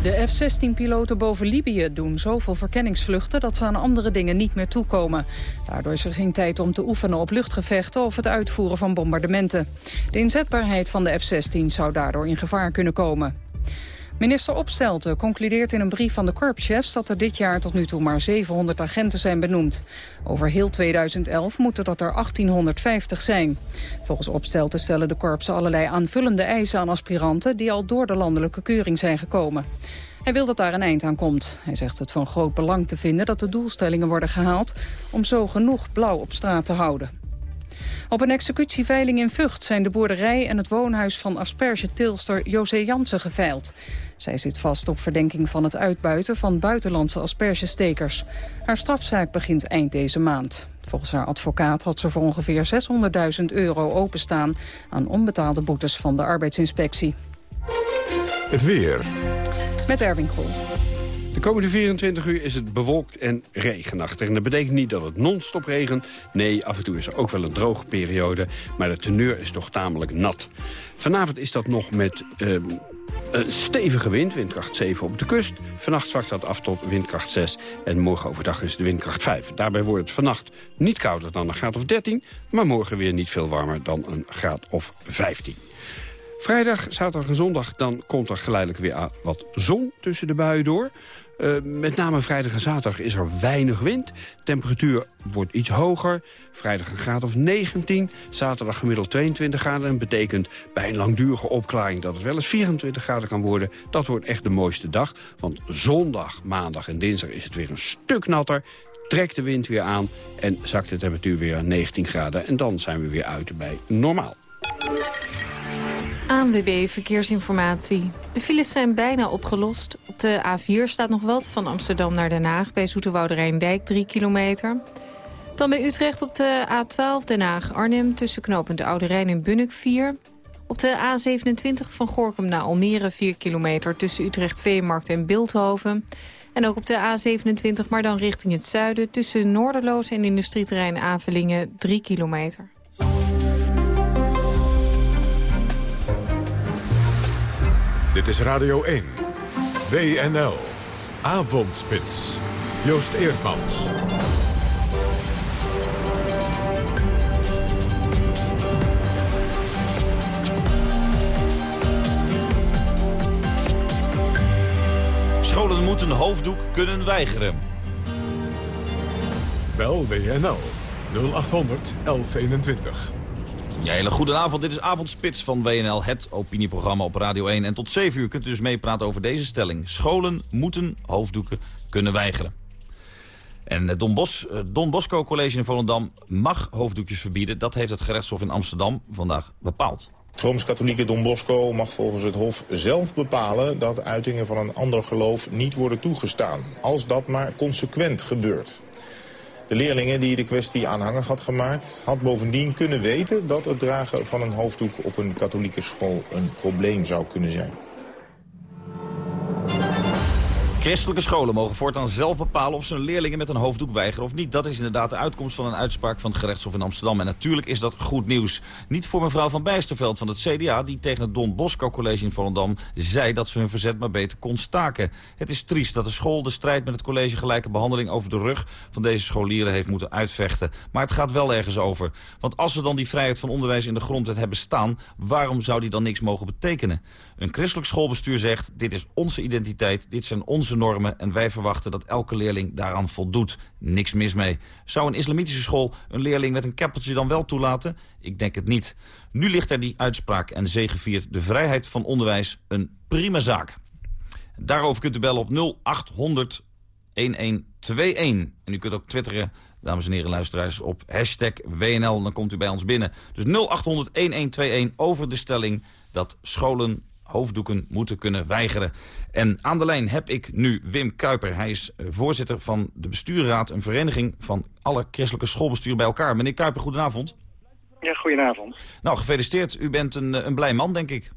De F-16-piloten boven Libië doen zoveel verkenningsvluchten... dat ze aan andere dingen niet meer toekomen. Daardoor is er geen tijd om te oefenen op luchtgevechten... of het uitvoeren van bombardementen. De inzetbaarheid van de F-16 zou daardoor in gevaar kunnen komen. Minister Opstelten concludeert in een brief van de korpschefs... dat er dit jaar tot nu toe maar 700 agenten zijn benoemd. Over heel 2011 moeten dat er 1850 zijn. Volgens Opstelten stellen de korpsen allerlei aanvullende eisen aan aspiranten... die al door de landelijke keuring zijn gekomen. Hij wil dat daar een eind aan komt. Hij zegt het van groot belang te vinden dat de doelstellingen worden gehaald... om zo genoeg blauw op straat te houden. Op een executieveiling in Vught zijn de boerderij en het woonhuis van aspergetilster José Jansen geveild. Zij zit vast op verdenking van het uitbuiten van buitenlandse aspergestekers. Haar strafzaak begint eind deze maand. Volgens haar advocaat had ze voor ongeveer 600.000 euro openstaan... aan onbetaalde boetes van de arbeidsinspectie. Het weer. Met Erwin Krol. De komende 24 uur is het bewolkt en regenachtig. En dat betekent niet dat het non-stop regent. Nee, af en toe is er ook wel een droge periode. Maar de teneur is toch tamelijk nat. Vanavond is dat nog met uh, een stevige wind, windkracht 7 op de kust. Vannacht zwakt dat af tot windkracht 6. En morgen overdag is de windkracht 5. Daarbij wordt het vannacht niet kouder dan een graad of 13... maar morgen weer niet veel warmer dan een graad of 15. Vrijdag, zaterdag en zondag dan komt er geleidelijk weer wat zon tussen de buien door. Uh, met name vrijdag en zaterdag is er weinig wind. Temperatuur wordt iets hoger. Vrijdag een graad of 19. Zaterdag gemiddeld 22 graden. En betekent bij een langdurige opklaring dat het wel eens 24 graden kan worden. Dat wordt echt de mooiste dag. Want zondag, maandag en dinsdag is het weer een stuk natter trekt de wind weer aan en zakt de temperatuur weer aan 19 graden. En dan zijn we weer uit bij normaal. ANWB Verkeersinformatie. De files zijn bijna opgelost. Op de A4 staat nog wat van Amsterdam naar Den Haag... bij Zoeterwoude Rijndijk, 3 kilometer. Dan bij Utrecht op de A12 Den Haag-Arnhem... tussen knooppunt Oude Rijn en Bunnik 4. Op de A27 van Gorkum naar Almere 4 kilometer... tussen Utrecht, Veemarkt en Beeldhoven. En ook op de A27, maar dan richting het zuiden... tussen Noorderloos en industrieterrein Avelingen 3 kilometer. Dit is Radio 1. WNL. Avondspits. Joost Eerdmans. Scholen moeten hoofddoek kunnen weigeren. Bel WNL 0800 1121. Ja, hele goede avond. Dit is Avondspits van WNL, het opinieprogramma op Radio 1. En tot 7 uur kunt u dus meepraten over deze stelling. Scholen moeten hoofddoeken kunnen weigeren. En het Don, Bos, Don Bosco College in Volendam mag hoofddoekjes verbieden. Dat heeft het gerechtshof in Amsterdam vandaag bepaald. Het Rooms-Katholieke Don Bosco mag volgens het Hof zelf bepalen dat uitingen van een ander geloof niet worden toegestaan. Als dat maar consequent gebeurt. De leerlingen die de kwestie aanhangig had gemaakt... had bovendien kunnen weten dat het dragen van een hoofddoek op een katholieke school een probleem zou kunnen zijn. Christelijke scholen mogen voortaan zelf bepalen of ze hun leerlingen met een hoofddoek weigeren of niet. Dat is inderdaad de uitkomst van een uitspraak van het gerechtshof in Amsterdam. En natuurlijk is dat goed nieuws. Niet voor mevrouw van Bijsterveld van het CDA, die tegen het Don Bosco College in Volendam zei dat ze hun verzet maar beter kon staken. Het is triest dat de school de strijd met het college gelijke behandeling over de rug van deze scholieren heeft moeten uitvechten. Maar het gaat wel ergens over. Want als we dan die vrijheid van onderwijs in de grondwet hebben staan, waarom zou die dan niks mogen betekenen? Een christelijk schoolbestuur zegt, dit is onze identiteit, dit zijn onze normen en wij verwachten dat elke leerling daaraan voldoet. Niks mis mee. Zou een islamitische school een leerling met een keppeltje dan wel toelaten? Ik denk het niet. Nu ligt er die uitspraak en zegeviert de vrijheid van onderwijs een prima zaak. Daarover kunt u bellen op 0800 1121. En u kunt ook twitteren, dames en heren luisteraars, op hashtag WNL. Dan komt u bij ons binnen. Dus 0800 1121 over de stelling dat scholen hoofddoeken moeten kunnen weigeren. En aan de lijn heb ik nu Wim Kuiper. Hij is eh, voorzitter van de bestuurraad, een vereniging van alle christelijke schoolbesturen bij elkaar. Meneer Kuiper, goedenavond. Ja, goedenavond. Nou, gefeliciteerd. U bent een, eh, een blij man, denk ik.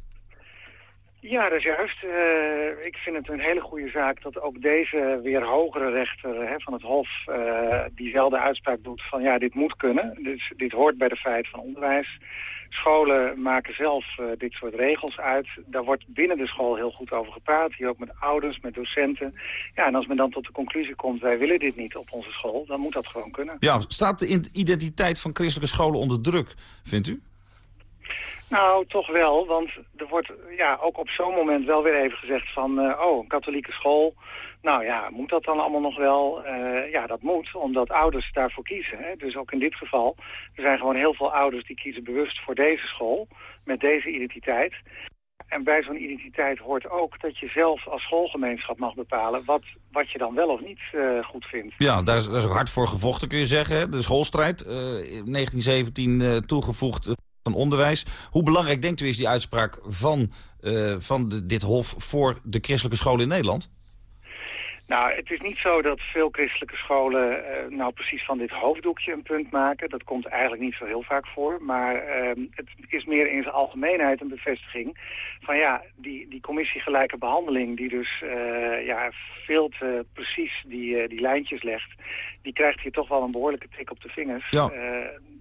Ja, dat is juist. Uh, ik vind het een hele goede zaak dat ook deze weer hogere rechter hè, van het Hof uh, diezelfde uitspraak doet van ja, dit moet kunnen. Dus dit hoort bij de vrijheid van onderwijs. Scholen maken zelf uh, dit soort regels uit. Daar wordt binnen de school heel goed over gepraat. Hier ook met ouders, met docenten. Ja, en als men dan tot de conclusie komt, wij willen dit niet op onze school, dan moet dat gewoon kunnen. Ja, staat de identiteit van christelijke scholen onder druk, vindt u? Nou, toch wel, want er wordt ja, ook op zo'n moment wel weer even gezegd van... Uh, oh, een katholieke school, nou ja, moet dat dan allemaal nog wel? Uh, ja, dat moet, omdat ouders daarvoor kiezen. Hè? Dus ook in dit geval, er zijn gewoon heel veel ouders die kiezen bewust voor deze school... met deze identiteit. En bij zo'n identiteit hoort ook dat je zelf als schoolgemeenschap mag bepalen... wat, wat je dan wel of niet uh, goed vindt. Ja, daar is, daar is ook hard voor gevochten, kun je zeggen. De schoolstrijd, uh, 1917 toegevoegd van onderwijs. Hoe belangrijk denkt u is die uitspraak van, van de, dit hof voor de christelijke scholen in Nederland? Nou, het is niet zo dat veel christelijke scholen uh, nou precies van dit hoofddoekje een punt maken. Dat komt eigenlijk niet zo heel vaak voor. Maar uh, het is meer in zijn algemeenheid een bevestiging van ja, die, die commissie gelijke behandeling... die dus uh, ja, veel te precies die, die lijntjes legt... die krijgt hier toch wel een behoorlijke tik op de vingers. Ja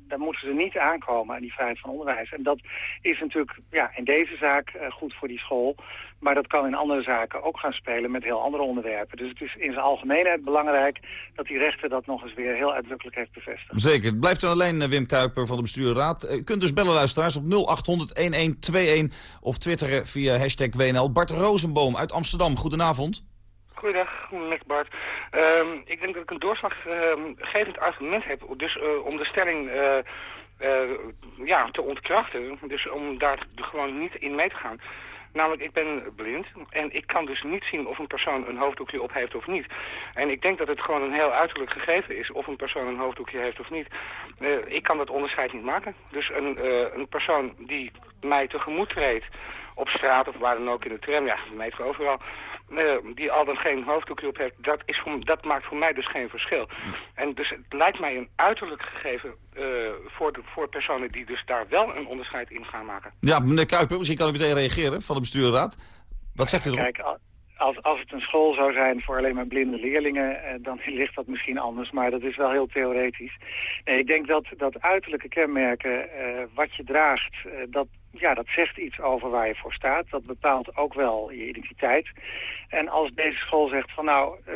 daar moeten ze niet aankomen aan die vrijheid van onderwijs. En dat is natuurlijk ja, in deze zaak uh, goed voor die school. Maar dat kan in andere zaken ook gaan spelen met heel andere onderwerpen. Dus het is in zijn algemeenheid belangrijk dat die rechter dat nog eens weer heel uitdrukkelijk heeft bevestigd. Zeker. Het blijft dan alleen eh, Wim Kuiper van de bestuurraad. U kunt dus bellen luisteraars op 0800-1121 of twitteren via hashtag WNL. Bart Rozenboom uit Amsterdam, goedenavond. Goedendag, met Bart. Um, ik denk dat ik een doorslaggevend argument heb dus, uh, om de stelling uh, uh, ja, te ontkrachten. Dus om daar gewoon niet in mee te gaan. Namelijk, ik ben blind en ik kan dus niet zien of een persoon een hoofddoekje op heeft of niet. En ik denk dat het gewoon een heel uiterlijk gegeven is of een persoon een hoofddoekje heeft of niet. Ik kan dat onderscheid niet maken. Dus een, een persoon die mij tegemoet treedt op straat of waar dan ook in de tram, ja, meet overal die al dan geen hoofddoekje op heeft, dat, is voor, dat maakt voor mij dus geen verschil. En dus het lijkt mij een uiterlijk gegeven uh, voor, de, voor personen die dus daar wel een onderscheid in gaan maken. Ja, meneer Kuiper, misschien kan u meteen reageren van de bestuurraad. Wat zegt u erop? Kijk, als, als het een school zou zijn voor alleen maar blinde leerlingen, eh, dan [laughs] ligt dat misschien anders. Maar dat is wel heel theoretisch. Nee, ik denk dat, dat uiterlijke kenmerken, uh, wat je draagt, uh, dat, ja, dat zegt iets over waar je voor staat. Dat bepaalt ook wel je identiteit. En als deze school zegt van nou, uh,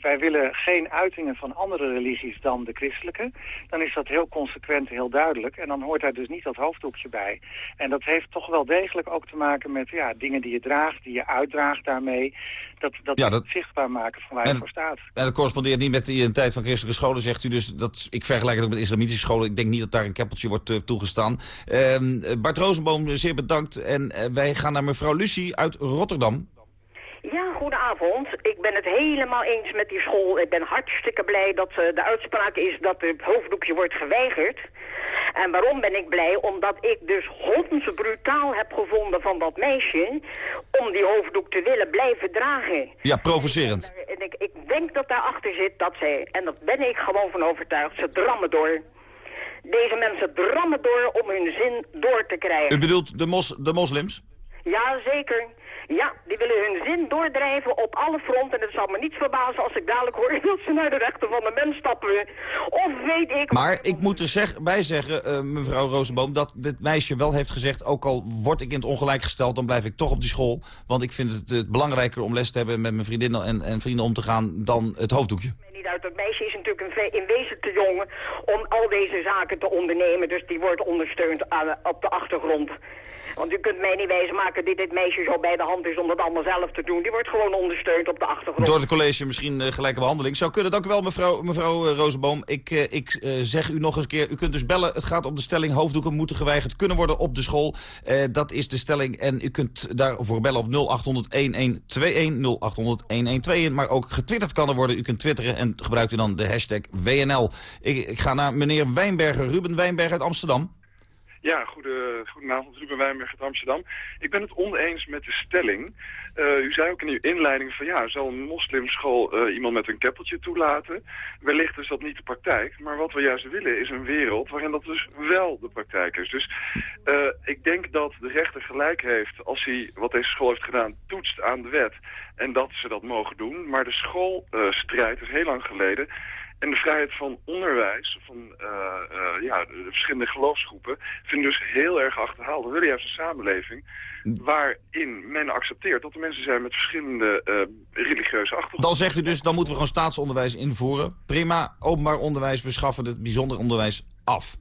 wij willen geen uitingen van andere religies dan de christelijke, dan is dat heel consequent, heel duidelijk. En dan hoort daar dus niet dat hoofddoekje bij. En dat heeft toch wel degelijk ook te maken met ja, dingen die je draagt, die je uitdraagt daarmee. Dat, dat, ja, dat... zichtbaar maken van waar je voor staat. En dat correspondeert niet met de identiteit van christelijke scholen, zegt u dus. Dat, ik vergelijk het ook met islamitische scholen. Ik denk niet dat daar een keppeltje wordt uh, toegestaan. Uh, Bart Rozenboom, zeer bedankt. En uh, wij gaan naar mevrouw Lucie uit Rotterdam. Ja, goedenavond. Ik ben het helemaal eens met die school. Ik ben hartstikke blij dat uh, de uitspraak is dat het hoofddoekje wordt geweigerd. En waarom ben ik blij? Omdat ik dus brutaal heb gevonden van dat meisje... om die hoofddoek te willen blijven dragen. Ja, provocerend. En, ik, ik denk dat daarachter zit dat zij, en daar ben ik gewoon van overtuigd, ze drammen door... Deze mensen drammen door om hun zin door te krijgen. U bedoelt de, mos, de moslims? Ja, zeker. Ja, die willen hun zin doordrijven op alle fronten. En het zal me niet verbazen als ik dadelijk hoor [laughs] dat ze naar de rechten van de mens stappen. Of weet ik... Maar ik moet er zeg, bij zeggen, uh, mevrouw Rozenboom, dat dit meisje wel heeft gezegd... ook al word ik in het ongelijk gesteld, dan blijf ik toch op die school. Want ik vind het, het belangrijker om les te hebben met mijn vriendinnen en, en vrienden om te gaan dan het hoofddoekje. Dat meisje is natuurlijk in, wezen te jong om al deze zaken te ondernemen. Dus die wordt ondersteund aan, op de achtergrond. Want u kunt mij niet wijzen maken dat dit meisje zo bij de hand is om dat allemaal zelf te doen. Die wordt gewoon ondersteund op de achtergrond. Door het college misschien uh, gelijke behandeling. Zou kunnen. Dank u wel, mevrouw, mevrouw uh, Rozenboom. Ik, uh, ik zeg u nog eens een keer, u kunt dus bellen. Het gaat om de stelling hoofddoeken moeten geweigerd kunnen worden op de school. dat is de stelling. En u kunt daarvoor bellen op 0800-1121, 0800-1121. Maar ook getwitterd kan er worden. U kunt twitteren en u dan de hashtag WNL. Ik, ik ga naar meneer Wijnberger, Ruben Wijnberger uit Amsterdam. Ja, goede, goedenavond, Ruben Wijnberg uit Amsterdam. Ik ben het oneens met de stelling. Uh, u zei ook in uw inleiding van ja, zal een moslimschool uh, iemand met een keppeltje toelaten? Wellicht is dat niet de praktijk, maar wat we juist willen is een wereld waarin dat dus wel de praktijk is. Dus uh, ik denk dat de rechter gelijk heeft als hij wat deze school heeft gedaan toetst aan de wet en dat ze dat mogen doen. Maar de schoolstrijd is heel lang geleden en de vrijheid van onderwijs, van uh, uh, ja, de verschillende geloofsgroepen, vind ik dus heel erg achterhaald. We willen juist een samenleving waarin men accepteert dat er mensen zijn met verschillende uh, religieuze achtergronden. Dan zegt u dus, dan moeten we gewoon staatsonderwijs invoeren. Prima, openbaar onderwijs, we schaffen het bijzonder onderwijs af.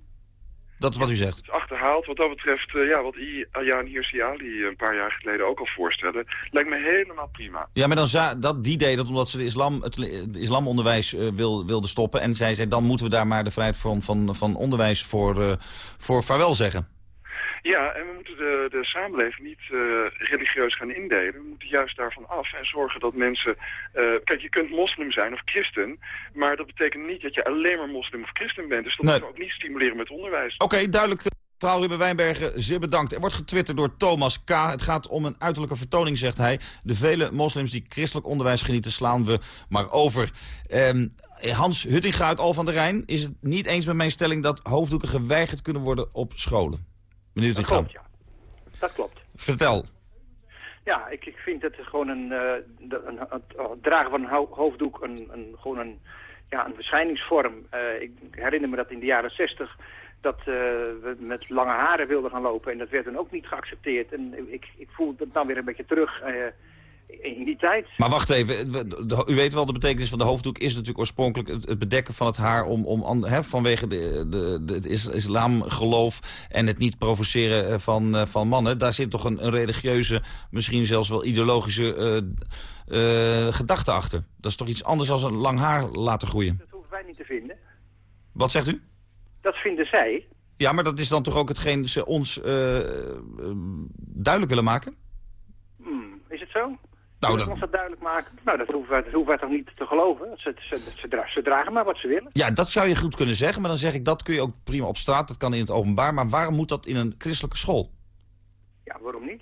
Dat is wat u zegt. Het is achterhaald. Wat dat betreft, uh, ja, wat Ayaan Hirsi Ali een paar jaar geleden ook al voorstelde, lijkt me helemaal prima. Ja, maar dan dat, die deed dat omdat ze de islam, het, het islamonderwijs uh, wil, wilde stoppen. En zij zei, dan moeten we daar maar de vrijheid van, van, van onderwijs voor, uh, voor vaarwel zeggen. Ja, en we moeten de, de samenleving niet uh, religieus gaan indelen. We moeten juist daarvan af en zorgen dat mensen... Uh, kijk, je kunt moslim zijn of christen, maar dat betekent niet dat je alleen maar moslim of christen bent. Dus dat nee. moeten we ook niet stimuleren met onderwijs. Oké, okay, duidelijk. Mevrouw Ruben Wijnbergen, zeer bedankt. Er wordt getwitterd door Thomas K. Het gaat om een uiterlijke vertoning, zegt hij. De vele moslims die christelijk onderwijs genieten slaan we maar over. Um, Hans Huttinga uit Al van der Rijn is het niet eens met mijn stelling... dat hoofddoeken geweigerd kunnen worden op scholen. Meneer dat klopt, ja. Dat klopt. Vertel. Ja, ik, ik vind dat gewoon een, uh, een, het dragen van een hoofddoek een, een, gewoon een, ja, een verschijningsvorm. Uh, ik herinner me dat in de jaren zestig dat uh, we met lange haren wilden gaan lopen. En dat werd dan ook niet geaccepteerd. En ik, ik voel dat dan weer een beetje terug in die tijd. Maar wacht even, u weet wel de betekenis van de hoofddoek is natuurlijk oorspronkelijk het, bedekken van het haar om, om vanwege de, de, de, het islamgeloof en het niet provoceren eh, van, uh, van mannen. Daar zit toch een, een religieuze, misschien zelfs wel ideologische uh, uh, gedachte achter. Dat is toch iets anders dan een lang haar laten groeien? Dat hoeven wij niet te vinden. Wat zegt u? Dat vinden zij. Ja, maar dat is dan toch ook hetgeen ze ons duidelijk willen maken? Hmm, is het zo? Nou, dat... ons dat duidelijk maken? Nou, dat hoeven wij, dat hoeven wij toch niet te geloven? Ze, ze, ze, ze, dragen maar wat ze willen. Ja, dat zou je goed kunnen zeggen. Maar dan zeg ik, dat kun je ook prima op straat. Dat kan in het openbaar. Maar waarom moet dat in een christelijke school? Ja, waarom niet?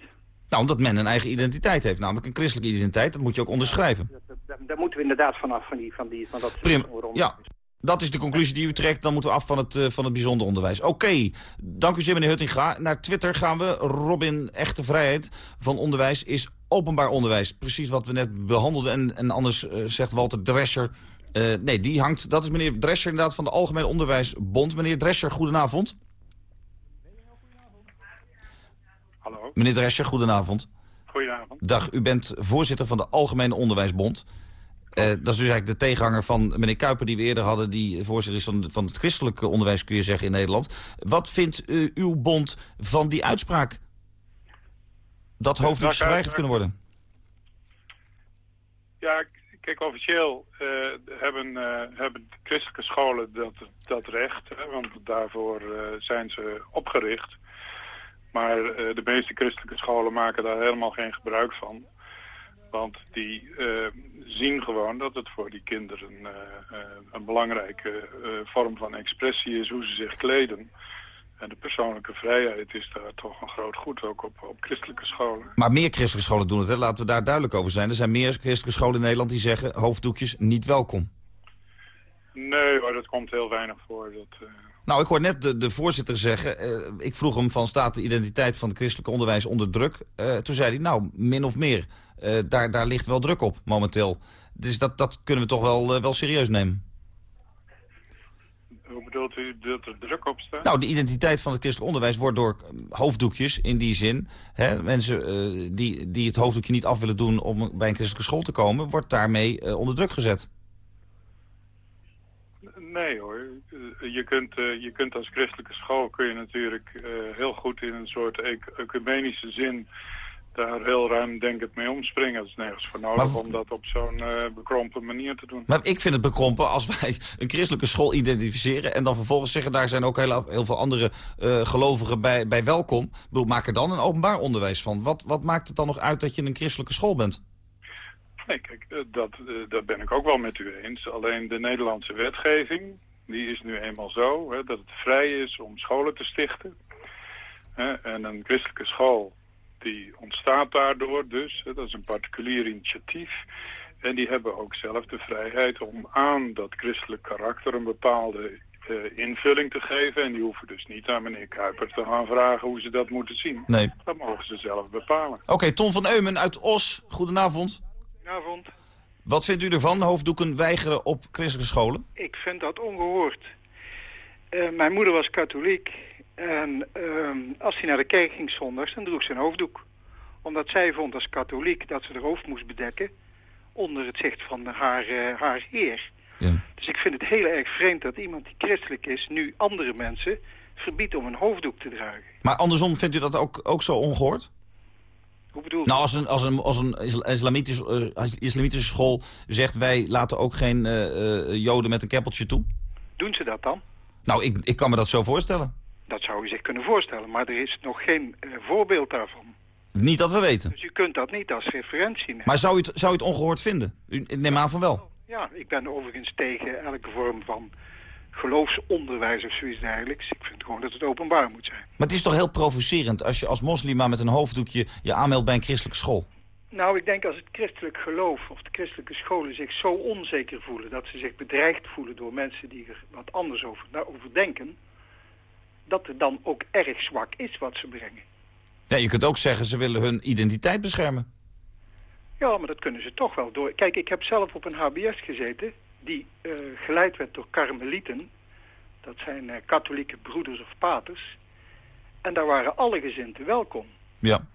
Nou, omdat men een eigen identiteit heeft. Namelijk een christelijke identiteit. Dat moet je ook onderschrijven. Ja, daar moeten we inderdaad vanaf, van, die, van, die, van dat... Prima, ja. Dat is de conclusie die u trekt. Dan moeten we af van het, uh, van het bijzonder onderwijs. Oké, okay. dank u zeer meneer Huttinga. Naar Twitter gaan we. Robin Echte Vrijheid van Onderwijs is openbaar onderwijs. Precies wat we net behandelden. En, en anders uh, zegt Walter Drescher... Uh, nee, die hangt... Dat is meneer Drescher inderdaad van de Algemene Onderwijsbond. Meneer Drescher, goedenavond. Hallo. Meneer Drescher, goedenavond. Goedenavond. Dag, u bent voorzitter van de Algemene Onderwijsbond. Uh, dat is dus eigenlijk de tegenhanger van meneer Kuiper die we eerder hadden... die voorzitter is van, van het christelijke onderwijs, kun je zeggen, in Nederland. Wat vindt uh, uw bond van die uitspraak? Dat hoofddoek geweigerd kunnen worden? Ja, kijk, officieel uh, hebben, hebben christelijke scholen dat, dat recht. Hè, want daarvoor zijn ze opgericht. Maar de meeste christelijke scholen maken daar helemaal geen gebruik van. Want die zien gewoon dat het voor die kinderen een belangrijke vorm van expressie is hoe ze zich kleden. En de persoonlijke vrijheid is daar toch een groot goed, ook op, op christelijke scholen. Maar meer christelijke scholen doen het, hè? laten we daar duidelijk over zijn. Er zijn meer christelijke scholen in Nederland die zeggen hoofddoekjes niet welkom. Nee, maar dat komt heel weinig voor. Dat, Nou, ik hoor net de, de voorzitter zeggen... eh, ik vroeg hem van staat de identiteit van het christelijk onderwijs onder druk? Eh, toen zei hij, nou, min of meer. Eh, daar, daar ligt wel druk op momenteel. Dus dat, dat kunnen we toch wel, eh, wel serieus nemen. Bedoelt u dat er druk op staat? Nou, de identiteit van het christelijk onderwijs wordt door eh, hoofddoekjes in die zin. Hè, mensen eh, die, die het hoofddoekje niet af willen doen om bij een christelijke school te komen... wordt daarmee eh, onder druk gezet. Nee hoor. Eh, Je kunt, je kunt als christelijke school kun je natuurlijk heel goed in een soort ec- ecumenische zin daar heel ruim denkend mee omspringen. Dat is nergens voor nodig Maar- om dat op zo'n eh, bekrompen manier te doen. Maar ik vind het bekrompen als [laughs] wij een christelijke school identificeren... en dan vervolgens zeggen, daar zijn ook heel, heel veel andere eh, gelovigen bij, bij welkom. Ik bedoel, maak er dan een openbaar onderwijs van. Wat, wat maakt het dan nog uit dat je een christelijke school bent? Nee, kijk, dat, eh, dat ben ik ook wel met u eens. Alleen de Nederlandse wetgeving, die is nu eenmaal zo... Hè, dat het vrij is om scholen te stichten. Hè, en een christelijke school, die ontstaat daardoor dus. Hè, dat is een particulier initiatief. En die hebben ook zelf de vrijheid om aan dat christelijk karakter... een bepaalde eh, invulling te geven. En die hoeven dus niet aan meneer Kuiper te gaan vragen hoe ze dat moeten zien. Nee. Dat mogen ze zelf bepalen. Oké, Tom van Eumen uit Os, goedenavond. Goedenavond. Wat vindt u ervan, hoofddoeken weigeren op christelijke scholen? Ik vind dat ongehoord. Eh, mijn moeder was katholiek. En ehm, als hij naar de kerk ging zondags, dan droeg ze een hoofddoek. Omdat zij vond als katholiek dat ze haar hoofd moest bedekken... onder het zicht van haar, eh, haar heer. Dus ik vind het heel erg vreemd dat iemand die christelijk is... nu andere mensen verbiedt om een hoofddoek te dragen. Maar andersom, vindt u dat ook, ook zo ongehoord? Hoe bedoel je? Nou, als een, als een, als een isla- islamitisch, eh, als islamitische school zegt... wij laten ook geen eh, joden met een keppeltje toe. Doen ze dat dan? Nou, ik, ik kan me dat zo voorstellen. Dat zou u zich kunnen voorstellen. Maar er is nog geen eh, voorbeeld daarvan. Niet dat we weten. Dus u kunt dat niet als referentie nemen. Maar zou u het, zou u het ongehoord vinden? U, neem aan van wel. Ja, ik ben overigens tegen elke vorm van geloofsonderwijs of zoiets dergelijks. Ik vind gewoon dat het openbaar moet zijn. Maar het is toch heel provocerend als je als moslima met een hoofddoekje je aanmeldt bij een christelijke school. Nou, ik denk als het christelijk geloof of de christelijke scholen zich zo onzeker voelen... dat ze zich bedreigd voelen door mensen die er wat anders over, daarover denken... dat er dan ook erg zwak is wat ze brengen. Ja, je kunt ook zeggen ze willen hun identiteit beschermen. Ja, maar dat kunnen ze toch wel door. Kijk, ik heb zelf op een HBS gezeten... die eh, geleid werd door karmelieten. Dat zijn eh, katholieke broeders of paters. En daar waren alle gezinten welkom. Ja.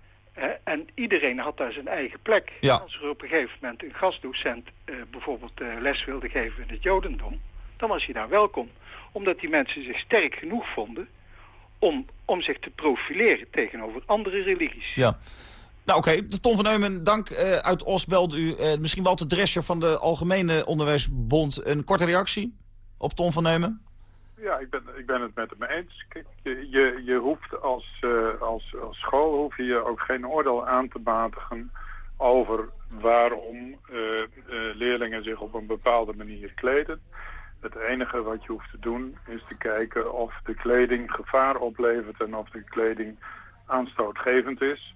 En iedereen had daar zijn eigen plek. Ja. Als er op een gegeven moment een gastdocent eh, bijvoorbeeld les wilde geven in het jodendom... dan was hij daar welkom. Omdat die mensen zich sterk genoeg vonden... om, om zich te profileren tegenover andere religies. Ja. Nou oké, Tom van Eumen, dank. eh, uit Os belde u. eh, misschien Walter Drescher van de Algemene Onderwijsbond. Een korte reactie op Tom van Eumen? Ja, ik ben, ik ben het met hem eens. Kijk, je, je, je hoeft als, eh, als, als school hoef je ook geen oordeel aan te matigen over waarom eh, eh, leerlingen zich op een bepaalde manier kleden. Het enige wat je hoeft te doen is te kijken of de kleding gevaar oplevert en of de kleding aanstootgevend is.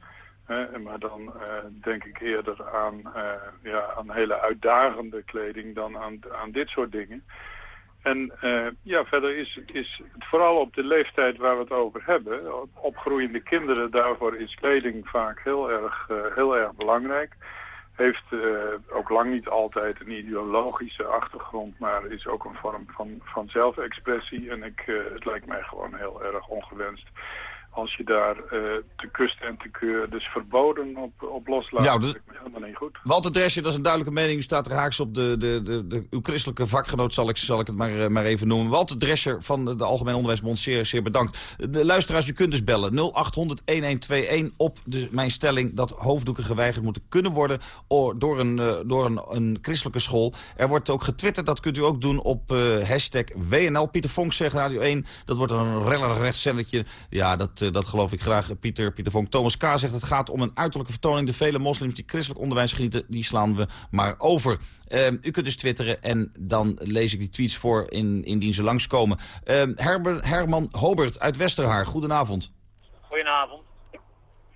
Maar dan eh, denk ik eerder aan, eh, ja, aan hele uitdagende kleding dan aan, aan dit soort dingen. En eh, ja, verder is, is het vooral op de leeftijd waar we het over hebben. op- Opgroeiende kinderen, daarvoor is kleding vaak heel erg, heel erg belangrijk. Heeft eh, ook lang niet altijd een ideologische achtergrond, maar is ook een vorm van, van zelfexpressie. En ik, eh, het lijkt mij gewoon heel erg ongewenst als je daar eh, te kust en te keur, dus verboden op, op loslaat. Ja, dat dus- me helemaal niet goed. Walter Drescher, dat is een duidelijke mening. U staat er haaks op de, de, de, de, uw christelijke vakgenoot, zal ik, zal ik het maar, eh, maar even noemen. Walter Drescher van de Algemeen Onderwijsbond, zeer, zeer bedankt. De luisteraars, u kunt dus bellen. 0800-1121 op de, mijn stelling dat hoofddoeken geweigerd moeten kunnen worden door, een, eh, door een, een christelijke school. Er wordt ook getwitterd, dat kunt u ook doen op hashtag WNL. Pieter Vonk zegt Radio 1, dat wordt een reller rechtszelletje. Ja, dat, eh, dat geloof ik graag. Pieter, Pieter Vonk. Thomas K. zegt het gaat om een uiterlijke vertoning. De vele moslims die christelijk onderwijs genieten, die slaan we maar over. Ehm, u kunt dus twitteren en dan lees ik die tweets voor in, indien ze langskomen. Ehm Herber, Herman Hobert uit Westerhaar, goedenavond. Goedenavond.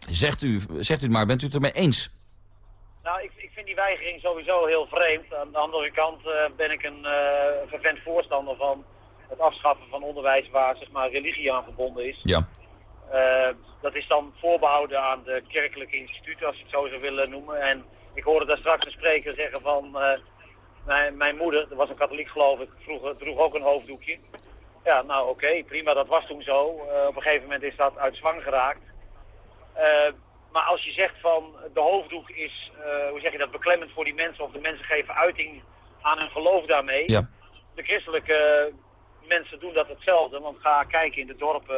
Zegt u, zegt u het maar, bent u het ermee eens? Nou, ik, ik vind die weigering sowieso heel vreemd. Aan de andere kant eh, ben ik een eh vervent voorstander van het afschaffen van onderwijs waar zeg maar, religie aan verbonden is. Ja. Uh, dat is dan voorbehouden aan de kerkelijke instituten, als je het zo zou willen noemen. En ik hoorde daar straks een spreker zeggen van... Uh, mijn, mijn, moeder, dat was een katholiek geloof ik, vroeger, droeg ook een hoofddoekje. Ja, nou oké, prima, dat was toen zo. Uh, op een gegeven moment is dat uit zwang geraakt. maar als je zegt van de hoofddoek is, hoe zeg je dat, beklemmend voor die mensen... of de mensen geven uiting aan hun geloof daarmee... Ja. De christelijke mensen doen dat hetzelfde. Want ga kijken in de dorpen,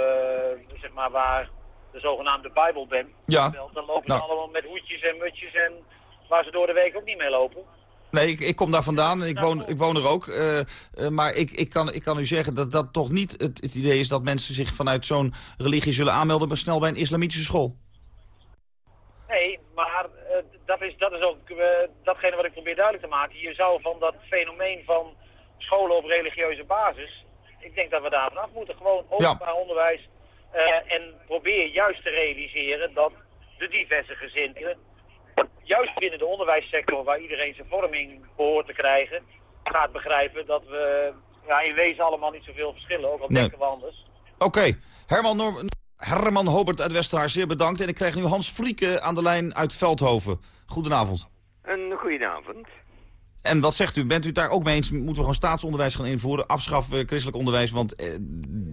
zeg maar, waar de zogenaamde Bijbelband. Ja. Dan lopen nou. ze allemaal met hoedjes en mutjes en waar ze door de week ook niet mee lopen. Nee, ik, ik kom daar vandaan en ik woon, ik woon er ook. Uh, uh, maar ik, ik, kan, ik kan u zeggen dat dat toch niet het, het idee is dat mensen zich vanuit zo'n religie zullen aanmelden... maar snel bij een islamitische school. Nee, maar uh, dat, is, dat is ook datgene wat ik probeer duidelijk te maken. Je zou van dat fenomeen van scholen op religieuze basis... ik denk dat we daar vanaf moeten. Gewoon openbaar ja. onderwijs uh, en probeer juist te realiseren dat de diverse gezinnen, juist binnen de onderwijssector waar iedereen zijn vorming behoort te krijgen, gaat begrijpen dat we ja, in wezen allemaal niet zoveel verschillen, ook al Nee. denken we anders. Oké, Herman, Norm- Herman Hobert uit Westerhaar, zeer bedankt. En ik krijg nu Hans Frieke aan de lijn uit Veldhoven. Goedenavond. Een goedenavond. En wat zegt u? Bent u daar ook mee eens? Moeten we gewoon staatsonderwijs gaan invoeren? Afschaffen eh, christelijk onderwijs, want eh,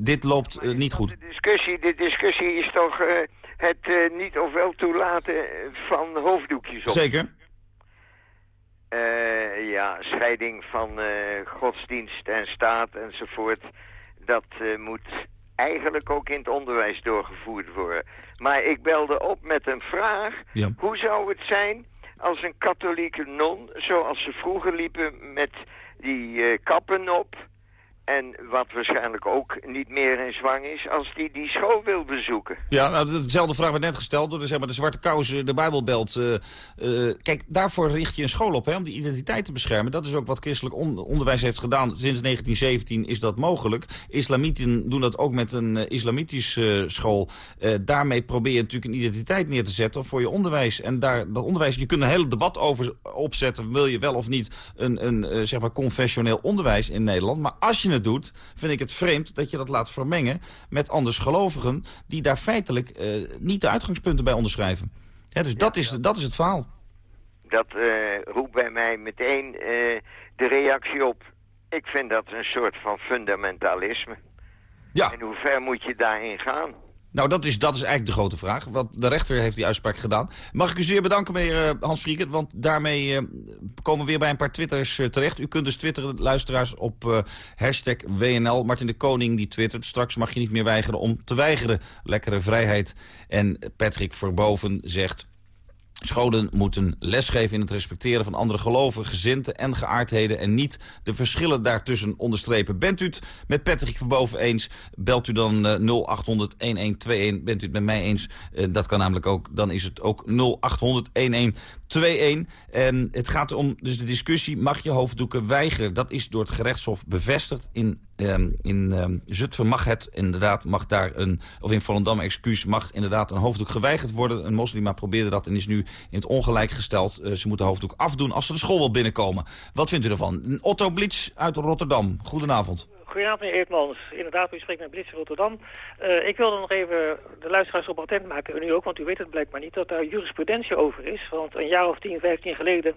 dit loopt eh, niet goed. De discussie, de discussie is toch het niet of wel toelaten van hoofddoekjes op. Zeker. Ja, scheiding van godsdienst en staat enzovoort. Dat moet eigenlijk ook in het onderwijs doorgevoerd worden. Maar ik belde op met een vraag. Ja. Hoe zou het zijn als een katholieke non, zoals ze vroeger liepen met die eh, kappen op... en wat waarschijnlijk ook niet meer in zwang is, als die die school wil bezoeken? Ja, nou, dezelfde vraag werd net gesteld door de, zeg maar, de zwarte kousen, de Bijbelbelt. eh, eh, kijk, daarvoor richt je een school op, hè, om die identiteit te beschermen. Dat is ook wat christelijk on- onderwijs heeft gedaan. Sinds 1917 is dat mogelijk. Islamieten doen dat ook met een eh, islamitische eh, school. Eh, daarmee probeer je natuurlijk een identiteit neer te zetten voor je onderwijs. En daar, dat onderwijs, je kunt een hele debat over opzetten. Wil je wel of niet een, een eh, zeg maar confessioneel onderwijs in Nederland? Maar als je het doet, vind ik het vreemd dat je dat laat vermengen met andersgelovigen... die daar feitelijk eh, niet de uitgangspunten bij onderschrijven. Hè, dus dat, is, dat is het verhaal. Dat eh, roept bij mij meteen eh, de reactie op. Ik vind dat een soort van fundamentalisme. Ja. En hoe ver moet je daarin gaan? Nou, dat is, dat is eigenlijk de grote vraag. Want de rechter heeft die uitspraak gedaan. Mag ik u zeer bedanken, meneer eh, Hans Frieken. Want daarmee eh, komen we weer bij een paar twitters eh, terecht. U kunt dus twitteren, luisteraars, op hashtag WNL. Martin de Koning die twittert. Straks mag je niet meer weigeren om te weigeren. Lekkere vrijheid. En Patrick Verboven zegt... Scholen moeten lesgeven in het respecteren van andere geloven, gezinten en geaardheden... en niet de verschillen daartussen onderstrepen. Bent u het met Patrick Verboven eens, belt u dan eh, 0800-1121. Bent u het met mij eens, eh, dat kan namelijk ook, dan is het ook 0800-1121. En het gaat om dus de discussie, mag je hoofddoeken weigeren? Dat is door het gerechtshof bevestigd. In, ehm, in ehm, Zutphen mag het inderdaad, mag daar een, of in Volendam, excuus, mag inderdaad een hoofddoek geweigerd worden. Een moslima probeerde dat en is nu in het ongelijk gesteld. Eh, ze moeten hoofddoek afdoen als ze de school wil binnenkomen. Wat vindt u ervan? Otto Blitz uit Rotterdam. Goedenavond. Goedenavond, meneer Eertmans. Inderdaad, u spreekt met Blitz Rotterdam. Eh, ik wilde nog even de luisteraars op attent maken, en u ook, want u weet het blijkbaar niet, dat daar jurisprudentie over is. Want een jaar of 10, 15 geleden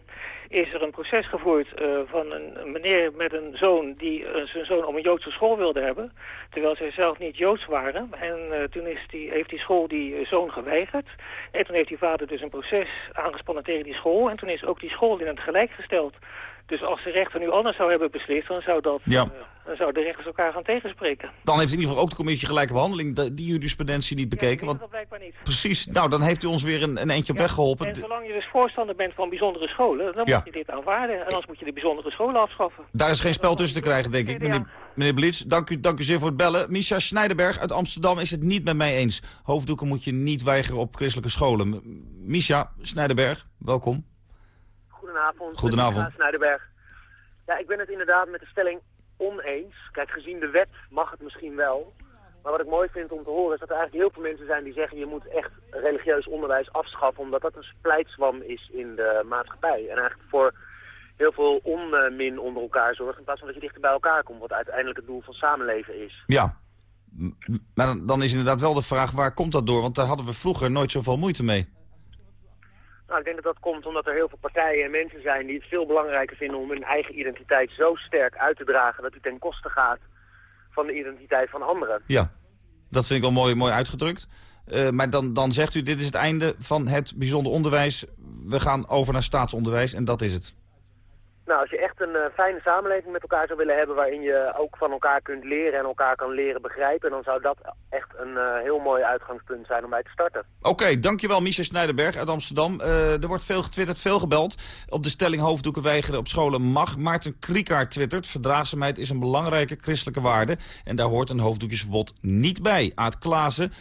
is er een proces gevoerd eh, van een, meneer met een zoon die eh, zijn zoon op een Joodse school wilde hebben, terwijl zij zelf niet Joods waren. En toen is die, heeft die school die zoon geweigerd. En toen heeft die vader dus een proces aangespannen tegen die school. En toen is ook die school in het gelijk gesteld. Dus als de rechter nu anders zou hebben beslist, dan zou, dat, Ja. eh, dan zouden de rechters elkaar gaan tegenspreken. Dan heeft in ieder geval ook de commissie gelijke behandeling de- die jurisprudentie niet bekeken. want Dat blijkbaar niet. precies, nou dan heeft u ons weer een, een eentje op weg geholpen. En zolang je dus voorstander bent van bijzondere scholen, dan moet je dit aanvaarden. En anders moet je de bijzondere scholen afschaffen. Daar is geen spel tussen te krijgen, denk ik. Meneer, meneer Blitz, dank u, dank u zeer voor het bellen. Misha Snijderberg uit Amsterdam is het niet met mij eens. Hoofddoeken moet je niet weigeren op christelijke scholen. Misha Snijderberg, welkom. Goedenavond. Goedenavond. Snijderberg. Ja, ik ben het inderdaad met de stelling oneens. Kijk, gezien de wet mag het misschien wel. Maar wat ik mooi vind om te horen is dat er eigenlijk heel veel mensen zijn die zeggen... je moet echt religieus onderwijs afschaffen... omdat dat een splijtswam is in de maatschappij. En eigenlijk voor heel veel onmin onder elkaar zorgt... in plaats van dat je dichter bij elkaar komt, wat uiteindelijk het doel van samenleven is. Ja, maar dan, dan is inderdaad wel de vraag, waar komt dat door? Want daar hadden we vroeger nooit zoveel moeite mee. Nou, ik denk dat dat komt omdat er heel veel partijen en mensen zijn die het veel belangrijker vinden om hun eigen identiteit zo sterk uit te dragen dat die ten koste gaat van de identiteit van anderen. Ja, dat vind ik wel mooi, mooi uitgedrukt. Uh, maar dan, dan zegt u, dit is het einde van het bijzonder onderwijs. We gaan over naar staatsonderwijs en dat is het. Nou, als je echt een uh, fijne samenleving met elkaar zou willen hebben... waarin je ook van elkaar kunt leren en elkaar kan leren begrijpen... dan zou dat echt een uh, heel mooi uitgangspunt zijn om bij te starten. Oké, dankjewel Michel Snijderberg uit Amsterdam. Uh, er wordt veel getwitterd, veel gebeld. Op de stelling hoofddoeken weigeren op scholen mag. Maarten Kriekaart twittert... verdraagzaamheid is een belangrijke christelijke waarde... en daar hoort een hoofddoekjesverbod niet bij. Aad Klaassen